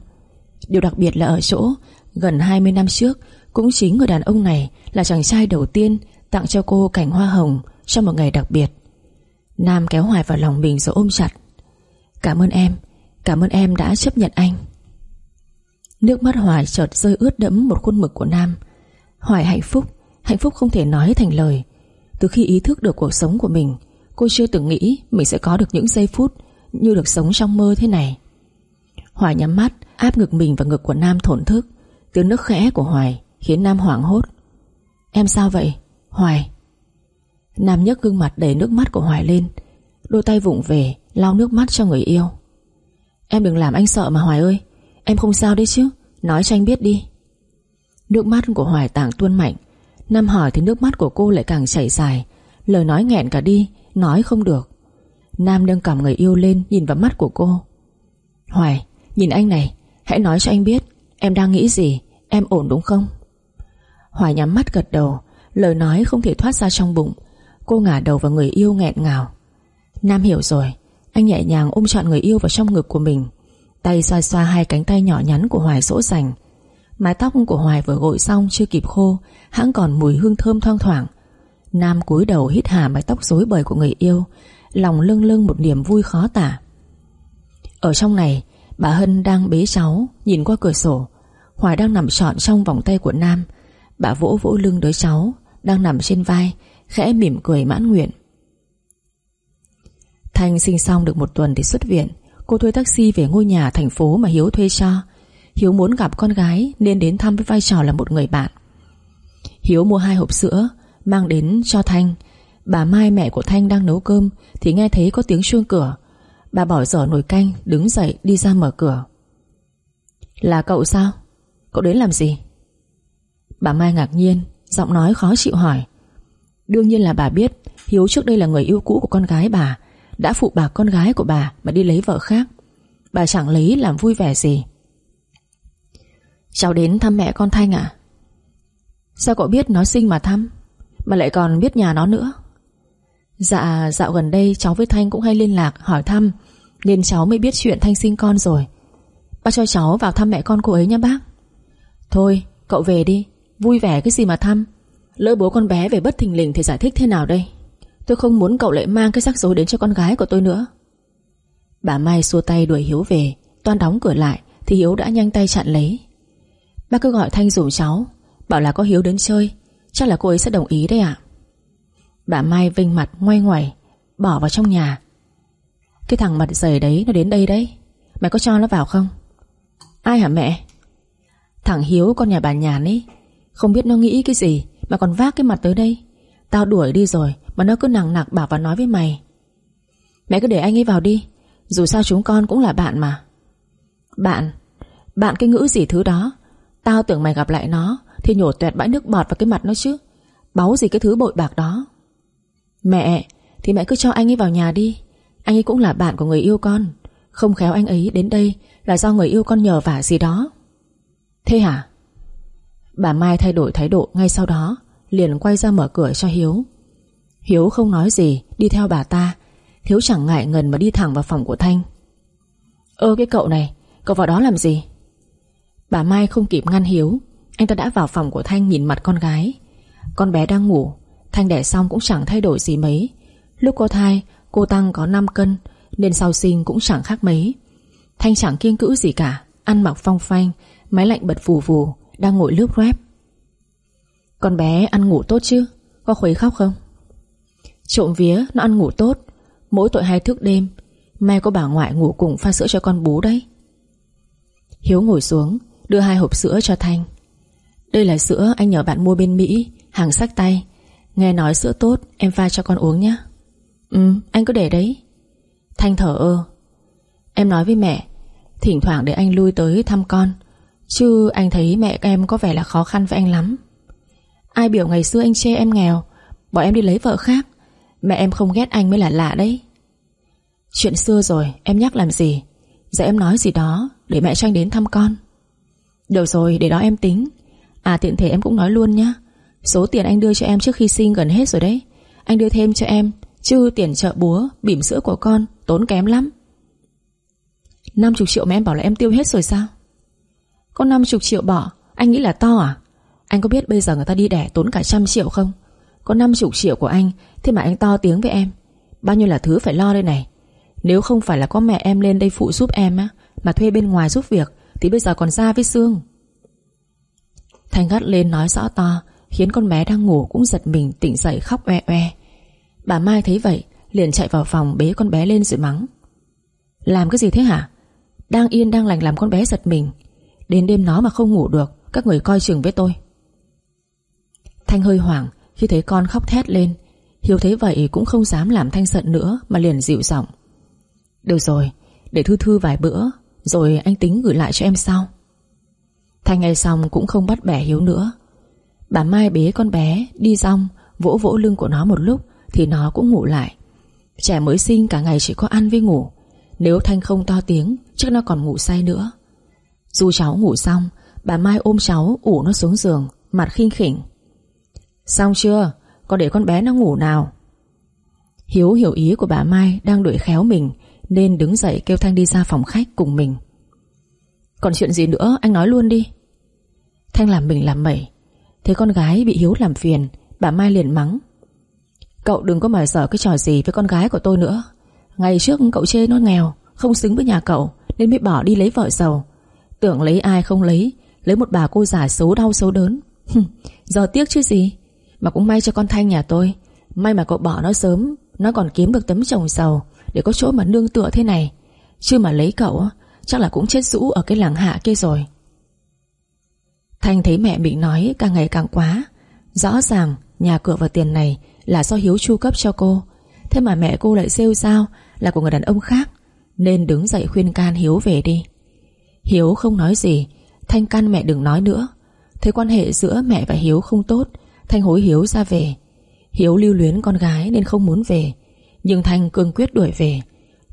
Điều đặc biệt là ở chỗ, Gần 20 năm trước, Cũng chính người đàn ông này Là chàng trai đầu tiên Tặng cho cô cảnh hoa hồng Trong một ngày đặc biệt. Nam kéo Hoài vào lòng mình rồi ôm chặt. Cảm ơn em, Cảm ơn em đã chấp nhận anh. Nước mắt Hoài chợt rơi ướt đẫm một khuôn mực của Nam. Hoài hạnh phúc Hạnh phúc không thể nói thành lời. Từ khi ý thức được cuộc sống của mình, Cô chưa từng nghĩ mình sẽ có được những giây phút Như được sống trong mơ thế này. Hoài nhắm mắt, Áp ngực mình vào ngực của Nam thổn thức. Tiếng nước khẽ của Hoài Khiến Nam hoảng hốt. Em sao vậy? Hoài? Nam nhấc gương mặt đầy nước mắt của Hoài lên, Đôi tay vụng về Lau nước mắt cho người yêu. Em đừng làm anh sợ mà, Hoài ơi. Em không sao đấy chứ? Nói cho anh biết đi. Nước mắt của Hoài tàng tuôn mạnh. Nam hỏi thì nước mắt của cô lại càng chảy dài. Lời nói nghẹn cả đi, Nói không được. Nam nâng cầm người yêu lên, nhìn vào mắt của cô. Hoài, Nhìn anh này, Hãy nói cho anh biết, Em đang nghĩ gì, Em ổn đúng không? Hoài nhắm mắt gật đầu, Lời nói không thể thoát ra trong bụng. Cô ngả đầu vào người yêu nghẹn ngào. Nam hiểu rồi, Anh nhẹ nhàng ôm trọn người yêu vào trong ngực của mình. Tay xoa xoa hai cánh tay nhỏ nhắn của Hoài dỗ dành. Mái tóc của Hoài vừa gội xong chưa kịp khô Hãng còn mùi hương thơm thoang thoảng. Nam cúi đầu hít hà mái tóc rối bời của người yêu, Lòng lưng lưng một niềm vui khó tả. Ở trong này, Bà Hân đang bế cháu, Nhìn qua cửa sổ. Hoài đang nằm trọn trong vòng tay của Nam. Bà vỗ vỗ lưng đứa cháu, Đang nằm trên vai, Khẽ mỉm cười mãn nguyện. Thanh sinh xong được một tuần thì xuất viện. Cô thuê taxi về ngôi nhà thành phố mà Hiếu thuê cho. Hiếu muốn gặp con gái Nên đến thăm với vai trò là một người bạn. Hiếu mua hai hộp sữa Mang đến cho Thanh. Bà Mai, mẹ của Thanh đang nấu cơm Thì nghe thấy có tiếng chuông cửa. Bà bỏ dở nồi canh, Đứng dậy đi ra mở cửa. Là cậu sao? Cậu đến làm gì? Bà Mai ngạc nhiên, Giọng nói khó chịu hỏi. Đương nhiên là bà biết, Hiếu trước đây là người yêu cũ của con gái bà. Đã phụ bạc con gái của bà Mà đi lấy vợ khác. Bà chẳng lấy làm vui vẻ gì. Cháu đến thăm mẹ con Thanh à Sao cậu biết nó sinh mà thăm, Mà lại còn biết nhà nó nữa? Dạ dạo gần đây cháu với Thanh cũng hay liên lạc, hỏi thăm, Nên cháu mới biết chuyện Thanh sinh con rồi. Bác cho cháu vào thăm mẹ con cô ấy nha bác. Thôi, cậu về đi, Vui vẻ cái gì mà thăm. Lỡ bố con bé về bất thình lình thì giải thích thế nào đây? Tôi không muốn cậu lại mang cái rắc rối đến cho con gái của tôi nữa. Bà Mai xua tay đuổi Hiếu về, Toan đóng cửa lại Thì Hiếu đã nhanh tay chặn lấy. Bác cứ gọi Thanh dùm cháu, Bảo là có Hiếu đến chơi, Chắc là cô ấy sẽ đồng ý đấy ạ. Bà Mai vinh mặt ngoay ngoẩy, Bỏ vào trong nhà. Cái thằng mặt dày đấy nó đến đây đấy Mẹ có cho nó vào không? Ai hả mẹ? Thằng Hiếu, con nhà bà nhàn ấy, Không biết nó nghĩ cái gì Mà còn vác cái mặt tới đây. Tao đuổi đi rồi mà nó cứ nặng nặc bảo và nói với mày. Mẹ cứ để anh ấy vào đi, Dù sao chúng con cũng là bạn mà. Bạn Bạn cái ngữ gì thứ đó? Tao tưởng mày gặp lại nó, Thì nhổ tuẹt bãi nước bọt vào cái mặt nó chứ. Báu gì cái thứ bội bạc đó. Mẹ, Thì mẹ cứ cho anh ấy vào nhà đi. Anh ấy cũng là bạn của người yêu con. Không khéo anh ấy đến đây Là do người yêu con nhờ vả gì đó. Thế hả? Bà Mai thay đổi thái độ ngay sau đó, Liền quay ra mở cửa cho Hiếu. Hiếu không nói gì, Đi theo bà ta. Hiếu chẳng ngại ngần mà đi thẳng vào phòng của Thanh. Ơ, cái cậu này, Cậu vào đó làm gì? Bà Mai không kịp ngăn Hiếu. Anh ta đã vào phòng của Thanh nhìn mặt con gái. Con bé đang ngủ. Thanh đẻ xong cũng chẳng thay đổi gì mấy. Lúc cô thai, cô tăng có 5 cân, Nên sau sinh cũng chẳng khác mấy. Thanh chẳng kiêng cữ gì cả, Ăn mặc phong phanh, Máy lạnh bật vù vù Đang ngồi lướt web. Con bé ăn ngủ tốt chứ? Có khuấy khóc không? Trộm vía, nó ăn ngủ tốt. Mỗi tội hai thức đêm, May có bà ngoại ngủ cùng pha sữa cho con bú đấy. Hiếu ngồi xuống, Đưa hai hộp sữa cho Thanh. Đây là sữa anh nhờ bạn mua bên Mỹ, Hàng sách tay. Nghe nói sữa tốt, em pha cho con uống nhé. Ừ anh cứ để đấy. Thanh thở ơ. Em nói với mẹ, Thỉnh thoảng để anh lui tới thăm con, Chứ anh thấy mẹ em có vẻ là khó khăn với anh lắm. Ai biểu ngày xưa anh chê em nghèo, Bỏ em đi lấy vợ khác. Mẹ em không ghét anh mới là lạ đấy. Chuyện xưa rồi em nhắc làm gì? Giờ em nói gì đó Để mẹ cho anh đến thăm con. Được rồi để đó em tính. À tiện thể em cũng nói luôn nhá. Số tiền anh đưa cho em trước khi sinh gần hết rồi đấy. Anh đưa thêm cho em Chứ tiền chợ búa, bỉm sữa của con Tốn kém lắm. 50 triệu mà em bảo là em tiêu hết rồi sao? Có 50 triệu bỏ Anh nghĩ là to à? Anh có biết bây giờ người ta đi đẻ tốn cả trăm triệu không? Có 50 triệu của anh, Thế mà anh to tiếng với em. Bao nhiêu là thứ phải lo đây này? Nếu không phải là có mẹ em lên đây phụ giúp em á, Mà thuê bên ngoài giúp việc, Thì bây giờ còn ra với xương Thanh gắt lên nói rõ to, Khiến con bé đang ngủ cũng giật mình tỉnh dậy khóc oe oe. Bà Mai thấy vậy, Liền chạy vào phòng bế con bé lên rồi mắng. Làm cái gì thế hả? Đang yên đang lành làm con bé giật mình. Đến đêm nó mà không ngủ được, Các người coi chừng với tôi. Thanh hơi hoảng khi thấy con khóc thét lên, Hiếu thấy vậy cũng không dám làm Thanh giận nữa Mà liền dịu giọng. Được rồi, để thư thư vài bữa, Rồi anh tính gửi lại cho em sau. Thanh nghe xong cũng không bắt bẻ Hiếu nữa. Bà Mai bế con bé đi rong, Vỗ vỗ lưng của nó một lúc Thì nó cũng ngủ lại. Trẻ mới sinh cả ngày chỉ có ăn với ngủ. Nếu Thanh không to tiếng, Chắc nó còn ngủ say nữa. Dù cháu ngủ xong, Bà Mai ôm cháu ủ nó xuống giường, Mặt khinh khỉnh. Xong chưa? Con để con bé nó ngủ nào. Hiếu hiểu ý của bà Mai Đang đuổi khéo mình, Nên đứng dậy kêu Thanh đi ra phòng khách cùng mình. Còn chuyện gì nữa? Anh nói luôn đi. Thanh làm mình làm mẩy. Thấy con gái bị Hiếu làm phiền, Bà Mai liền mắng. Cậu đừng có mà dở cái trò gì với con gái của tôi nữa. Ngày trước cậu chê nó nghèo, Không xứng với nhà cậu, Nên mới bỏ đi lấy vợ giàu. Tưởng lấy ai không lấy Lấy một bà cô già xấu đau xấu đớn. *laughs* Giờ tiếc chứ gì? Mà cũng may cho con Thanh nhà tôi. May mà cậu bỏ nó sớm, Nó còn kiếm được tấm chồng giàu Để có chỗ mà nương tựa thế này. Chứ mà lấy cậu Chắc là cũng chết rũ ở cái làng hạ kia rồi. Thanh thấy mẹ bị nói càng ngày càng quá. Rõ ràng nhà cửa và tiền này Là do Hiếu chu cấp cho cô. Thế mà mẹ cô lại rêu sao Là của người đàn ông khác, Nên đứng dậy khuyên can Hiếu về đi. Hiếu không nói gì, Thanh căn mẹ đừng nói nữa. Thấy quan hệ giữa mẹ và Hiếu không tốt Thanh hối Hiếu ra về. Hiếu lưu luyến con gái nên không muốn về. Nhưng Thanh cương quyết đuổi về.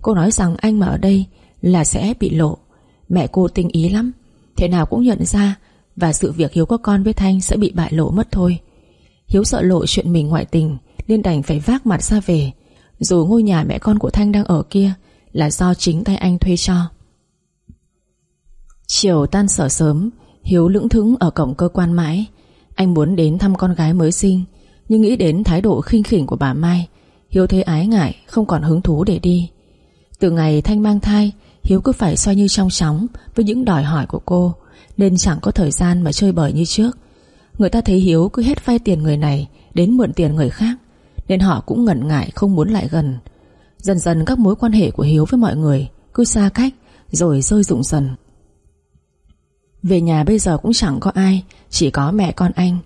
Cô nói rằng anh mà ở đây Là sẽ bị lộ. Mẹ cô tinh ý lắm. Thế nào cũng nhận ra Và sự việc Hiếu có con với Thanh sẽ bị bại lộ mất thôi. Hiếu sợ lộ chuyện mình ngoại tình Nên đành phải vác mặt ra về. Dù ngôi nhà mẹ con của Thanh đang ở kia Là do chính tay anh thuê cho. Chiều tan sở sớm, Hiếu lững thững ở cổng cơ quan mãi. Anh muốn đến thăm con gái mới sinh, Nhưng nghĩ đến thái độ khinh khỉnh của bà Mai, Hiếu thấy ái ngại, Không còn hứng thú để đi. Từ ngày Thanh mang thai, Hiếu cứ phải xoay như trong sóng Với những đòi hỏi của cô, Nên chẳng có thời gian mà chơi bời như trước. Người ta thấy Hiếu cứ hết vay tiền người này Đến mượn tiền người khác, Nên họ cũng ngần ngại không muốn lại gần. Dần dần các mối quan hệ của Hiếu với mọi người Cứ xa cách, Rồi rơi rụng dần. Về nhà bây giờ cũng chẳng có ai, Chỉ có mẹ con anh.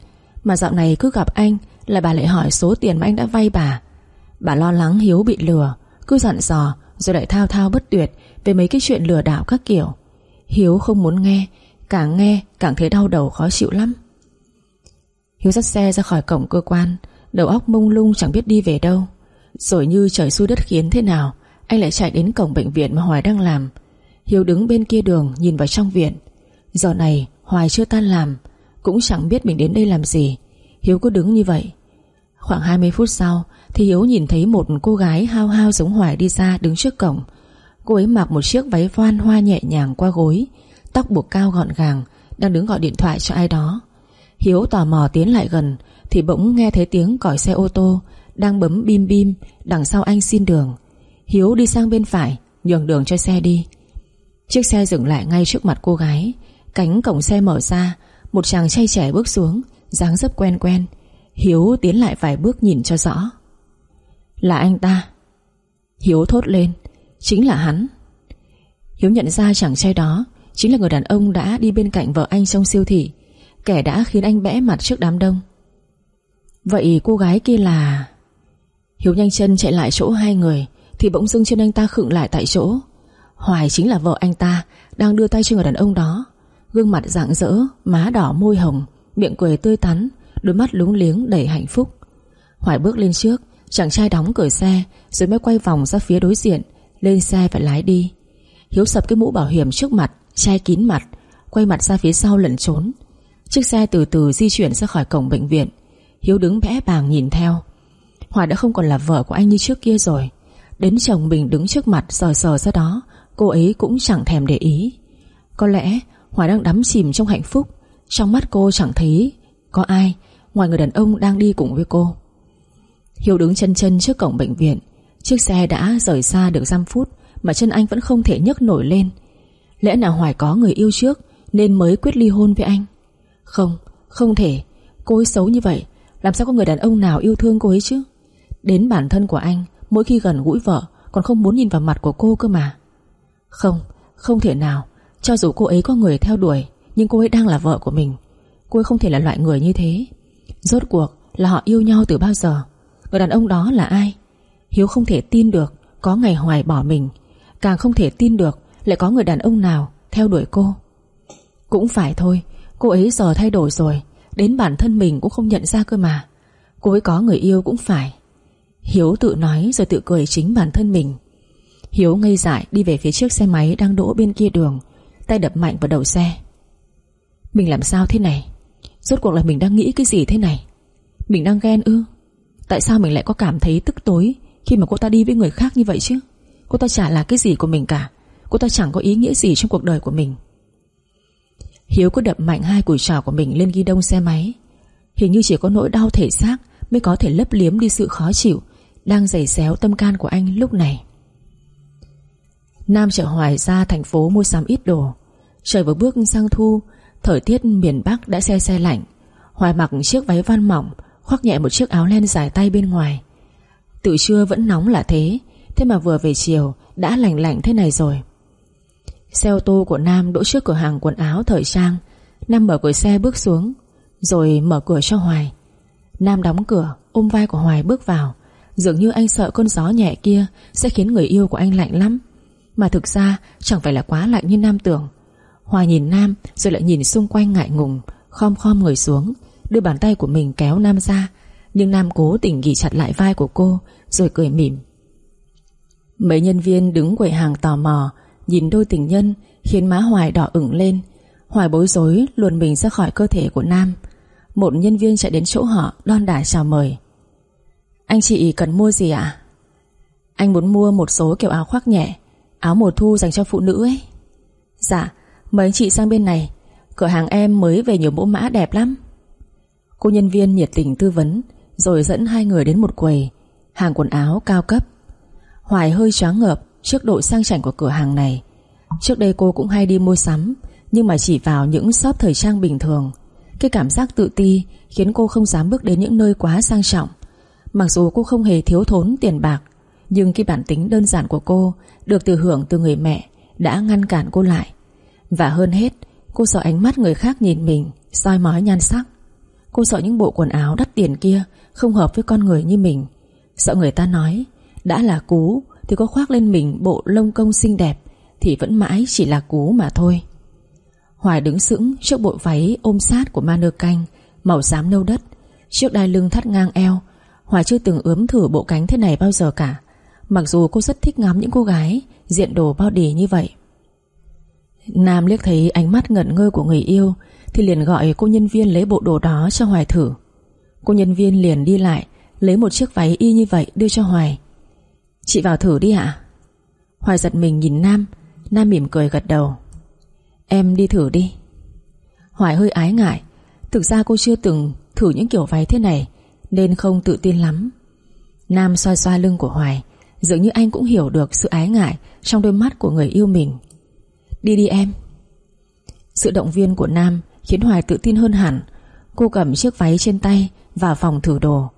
Mà dạo này cứ gặp anh, Là bà lại hỏi số tiền mà anh đã vay bà. Bà lo lắng Hiếu bị lừa, Cứ dặn dò, Rồi lại thao thao bất tuyệt Về mấy cái chuyện lừa đảo các kiểu. Hiếu không muốn nghe, Càng nghe càng thấy đau đầu khó chịu lắm. Hiếu dắt xe ra khỏi cổng cơ quan, Đầu óc mông lung chẳng biết đi về đâu. Rồi như trời xui đất khiến thế nào, Anh lại chạy đến cổng bệnh viện mà Hoài đang làm. Hiếu đứng bên kia đường Nhìn vào trong viện. Giờ này, Hoài chưa tan làm, Cũng chẳng biết mình đến đây làm gì. Hiếu cứ đứng như vậy. Khoảng 20 phút sau, Thì Hiếu nhìn thấy một cô gái hao hao giống Hoài đi ra đứng trước cổng. Cô ấy mặc một chiếc váy voan hoa nhẹ nhàng qua gối, Tóc buộc cao gọn gàng, Đang đứng gọi điện thoại cho ai đó. Hiếu tò mò tiến lại gần, Thì bỗng nghe thấy tiếng còi xe ô tô Đang bấm bim bim Đằng sau anh xin đường. Hiếu đi sang bên phải, Nhường đường cho xe đi. Chiếc xe dừng lại ngay trước mặt cô gái. Cánh cổng xe mở ra, Một chàng trai trẻ bước xuống, dáng dấp quen quen, Hiếu tiến lại vài bước nhìn cho rõ. Là anh ta. Hiếu thốt lên, Chính là hắn. Hiếu nhận ra chàng trai đó Chính là người đàn ông đã đi bên cạnh vợ anh trong siêu thị, Kẻ đã khiến anh bẽ mặt trước đám đông. Vậy cô gái kia là Hiếu nhanh chân chạy lại chỗ hai người, Thì bỗng dưng chân anh ta khựng lại tại chỗ. Hoài chính là vợ anh ta, Đang đưa tay cho người đàn ông đó. Gương mặt rạng rỡ, Má đỏ môi hồng, Miệng cười tươi tắn, Đôi mắt lúng liếng đầy hạnh phúc. Hoài bước lên trước, Chàng trai đóng cửa xe, Rồi mới quay vòng ra phía đối diện, Lên xe và lái đi. Hiếu sập cái mũ bảo hiểm trước mặt, Che kín mặt, Quay mặt ra phía sau lẩn trốn. Chiếc xe từ từ di chuyển ra khỏi cổng bệnh viện. Hiếu đứng bẽ bàng nhìn theo. Hoài đã không còn là vợ của anh như trước kia rồi. Đến chồng mình đứng trước mặt sờ sờ ra đó, Cô ấy cũng chẳng thèm để ý. Có lẽ Hoài đang đắm chìm trong hạnh phúc. Trong mắt cô chẳng thấy Có ai ngoài người đàn ông đang đi cùng với cô. Hiếu đứng chân chân trước cổng bệnh viện. Chiếc xe đã rời xa được giam phút Mà chân anh vẫn không thể nhấc nổi lên. Lẽ nào Hoài có người yêu trước Nên mới quyết ly hôn với anh? Không, không thể. Cô ấy xấu như vậy Làm sao có người đàn ông nào yêu thương cô ấy chứ? Đến bản thân của anh Mỗi khi gần gũi vợ Còn không muốn nhìn vào mặt của cô cơ mà. Không, không thể nào. Cho dù cô ấy có người theo đuổi, Nhưng cô ấy đang là vợ của mình. Cô ấy không thể là loại người như thế. Rốt cuộc là họ yêu nhau từ bao giờ? Người đàn ông đó là ai? Hiếu không thể tin được Có ngày Hoài bỏ mình. Càng không thể tin được Lại có người đàn ông nào theo đuổi cô. Cũng phải thôi, Cô ấy giờ thay đổi rồi. Đến bản thân mình cũng không nhận ra cơ mà. Cô ấy có người yêu cũng phải. Hiếu tự nói rồi tự cười chính bản thân mình. Hiếu ngây dại đi về phía chiếc xe máy đang đỗ bên kia đường. Tay đập mạnh vào đầu xe. Mình làm sao thế này? Rốt cuộc là mình đang nghĩ cái gì thế này? Mình đang ghen ư? Tại sao mình lại có cảm thấy tức tối Khi mà cô ta đi với người khác như vậy chứ? Cô ta chả là cái gì của mình cả. Cô ta chẳng có ý nghĩa gì trong cuộc đời của mình. Hiếu cứ đập mạnh hai cùi trào của mình lên ghi đông xe máy. Hình như chỉ có nỗi đau thể xác Mới có thể lấp liếm đi sự khó chịu Đang giày xéo tâm can của anh lúc này. Nam chợ Hoài ra thành phố mua sắm ít đồ. Trời vừa bước sang thu, Thời tiết miền Bắc đã xe xe lạnh. Hoài mặc chiếc váy văn mỏng, Khoác nhẹ một chiếc áo len dài tay bên ngoài. Tự trưa vẫn nóng là thế Thế mà vừa về chiều Đã lạnh lạnh thế này rồi. Xe ô tô của Nam đỗ trước cửa hàng quần áo thời trang. Nam mở cửa xe bước xuống, Rồi mở cửa cho Hoài. Nam đóng cửa, ôm vai của Hoài bước vào. Dường như anh sợ cơn gió nhẹ kia Sẽ khiến người yêu của anh lạnh lắm. Mà thực ra, chẳng phải là quá lạnh như Nam tưởng. Hoài nhìn Nam, Rồi lại nhìn xung quanh ngại ngùng, Khom khom người xuống, Đưa bàn tay của mình kéo Nam ra. Nhưng Nam cố tình ghi chặt lại vai của cô, Rồi cười mỉm. Mấy nhân viên đứng quầy hàng tò mò, Nhìn đôi tình nhân, Khiến má Hoài đỏ ửng lên. Hoài bối rối luồn mình ra khỏi cơ thể của Nam. Một nhân viên chạy đến chỗ họ, Đon đả chào mời. Anh chị cần mua gì ạ? Anh muốn mua một số kiểu áo khoác nhẹ. Áo mùa thu dành cho phụ nữ ấy. Dạ Mời anh chị sang bên này. Cửa hàng em mới về nhiều mẫu mã đẹp lắm. Cô nhân viên nhiệt tình tư vấn, Rồi dẫn hai người đến một quầy, Hàng quần áo cao cấp. Hoài hơi choáng ngợp trước độ sang chảnh của cửa hàng này. Trước đây cô cũng hay đi mua sắm, Nhưng mà chỉ vào những shop thời trang bình thường. Cái cảm giác tự ti Khiến cô không dám bước đến những nơi quá sang trọng. Mặc dù cô không hề thiếu thốn tiền bạc nhưng cái bản tính đơn giản của cô, Được từ hưởng từ người mẹ, Đã ngăn cản cô lại. Và hơn hết, Cô sợ ánh mắt người khác nhìn mình, soi mói nhan sắc. Cô sợ những bộ quần áo đắt tiền kia Không hợp với con người như mình. Sợ người ta nói, Đã là cú, thì có khoác lên mình bộ lông công xinh đẹp, Thì vẫn mãi chỉ là cú mà thôi. Hoài đứng sững trước bộ váy ôm sát của ma nơ canh Màu xám nâu đất. Chiếc đai lưng thắt ngang eo, Hoài chưa từng ướm thử bộ cánh thế này bao giờ cả. Mặc dù cô rất thích ngắm những cô gái, Diện đồ bao đỉ như vậy. Nam liếc thấy ánh mắt ngẩn ngơ của người yêu, Thì liền gọi cô nhân viên lấy bộ đồ đó cho Hoài thử. Cô nhân viên liền đi lại, Lấy một chiếc váy y như vậy đưa cho Hoài. Chị vào thử đi ạ. Hoài giật mình nhìn Nam Nam mỉm cười gật đầu. Em đi thử đi. Hoài hơi ái ngại, Thực ra cô chưa từng thử những kiểu váy thế này, Nên không tự tin lắm. Nam xoa xoa lưng của Hoài Dường như anh cũng hiểu được sự ái ngại Trong đôi mắt của người yêu mình. Đi đi em. Sự động viên của Nam Khiến Hoài tự tin hơn hẳn. Cô cầm chiếc váy trên tay Vào phòng thử đồ.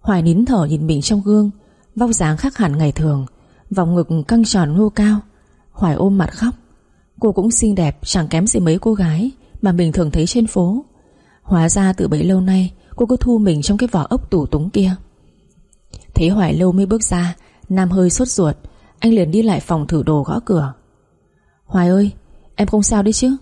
Hoài nín thở nhìn mình trong gương, Vóc dáng khác hẳn ngày thường, Vòng ngực căng tròn ngô cao. Hoài ôm mặt khóc. Cô cũng xinh đẹp, chẳng kém gì mấy cô gái Mà mình thường thấy trên phố. Hóa ra từ bấy lâu nay, Cô cứ thu mình trong cái vỏ ốc tủ túng kia. Thấy Hoài lâu mới bước ra Nam hơi sốt ruột. Anh liền đi lại phòng thử đồ gõ cửa. Hoài ơi, em không sao đấy chứ?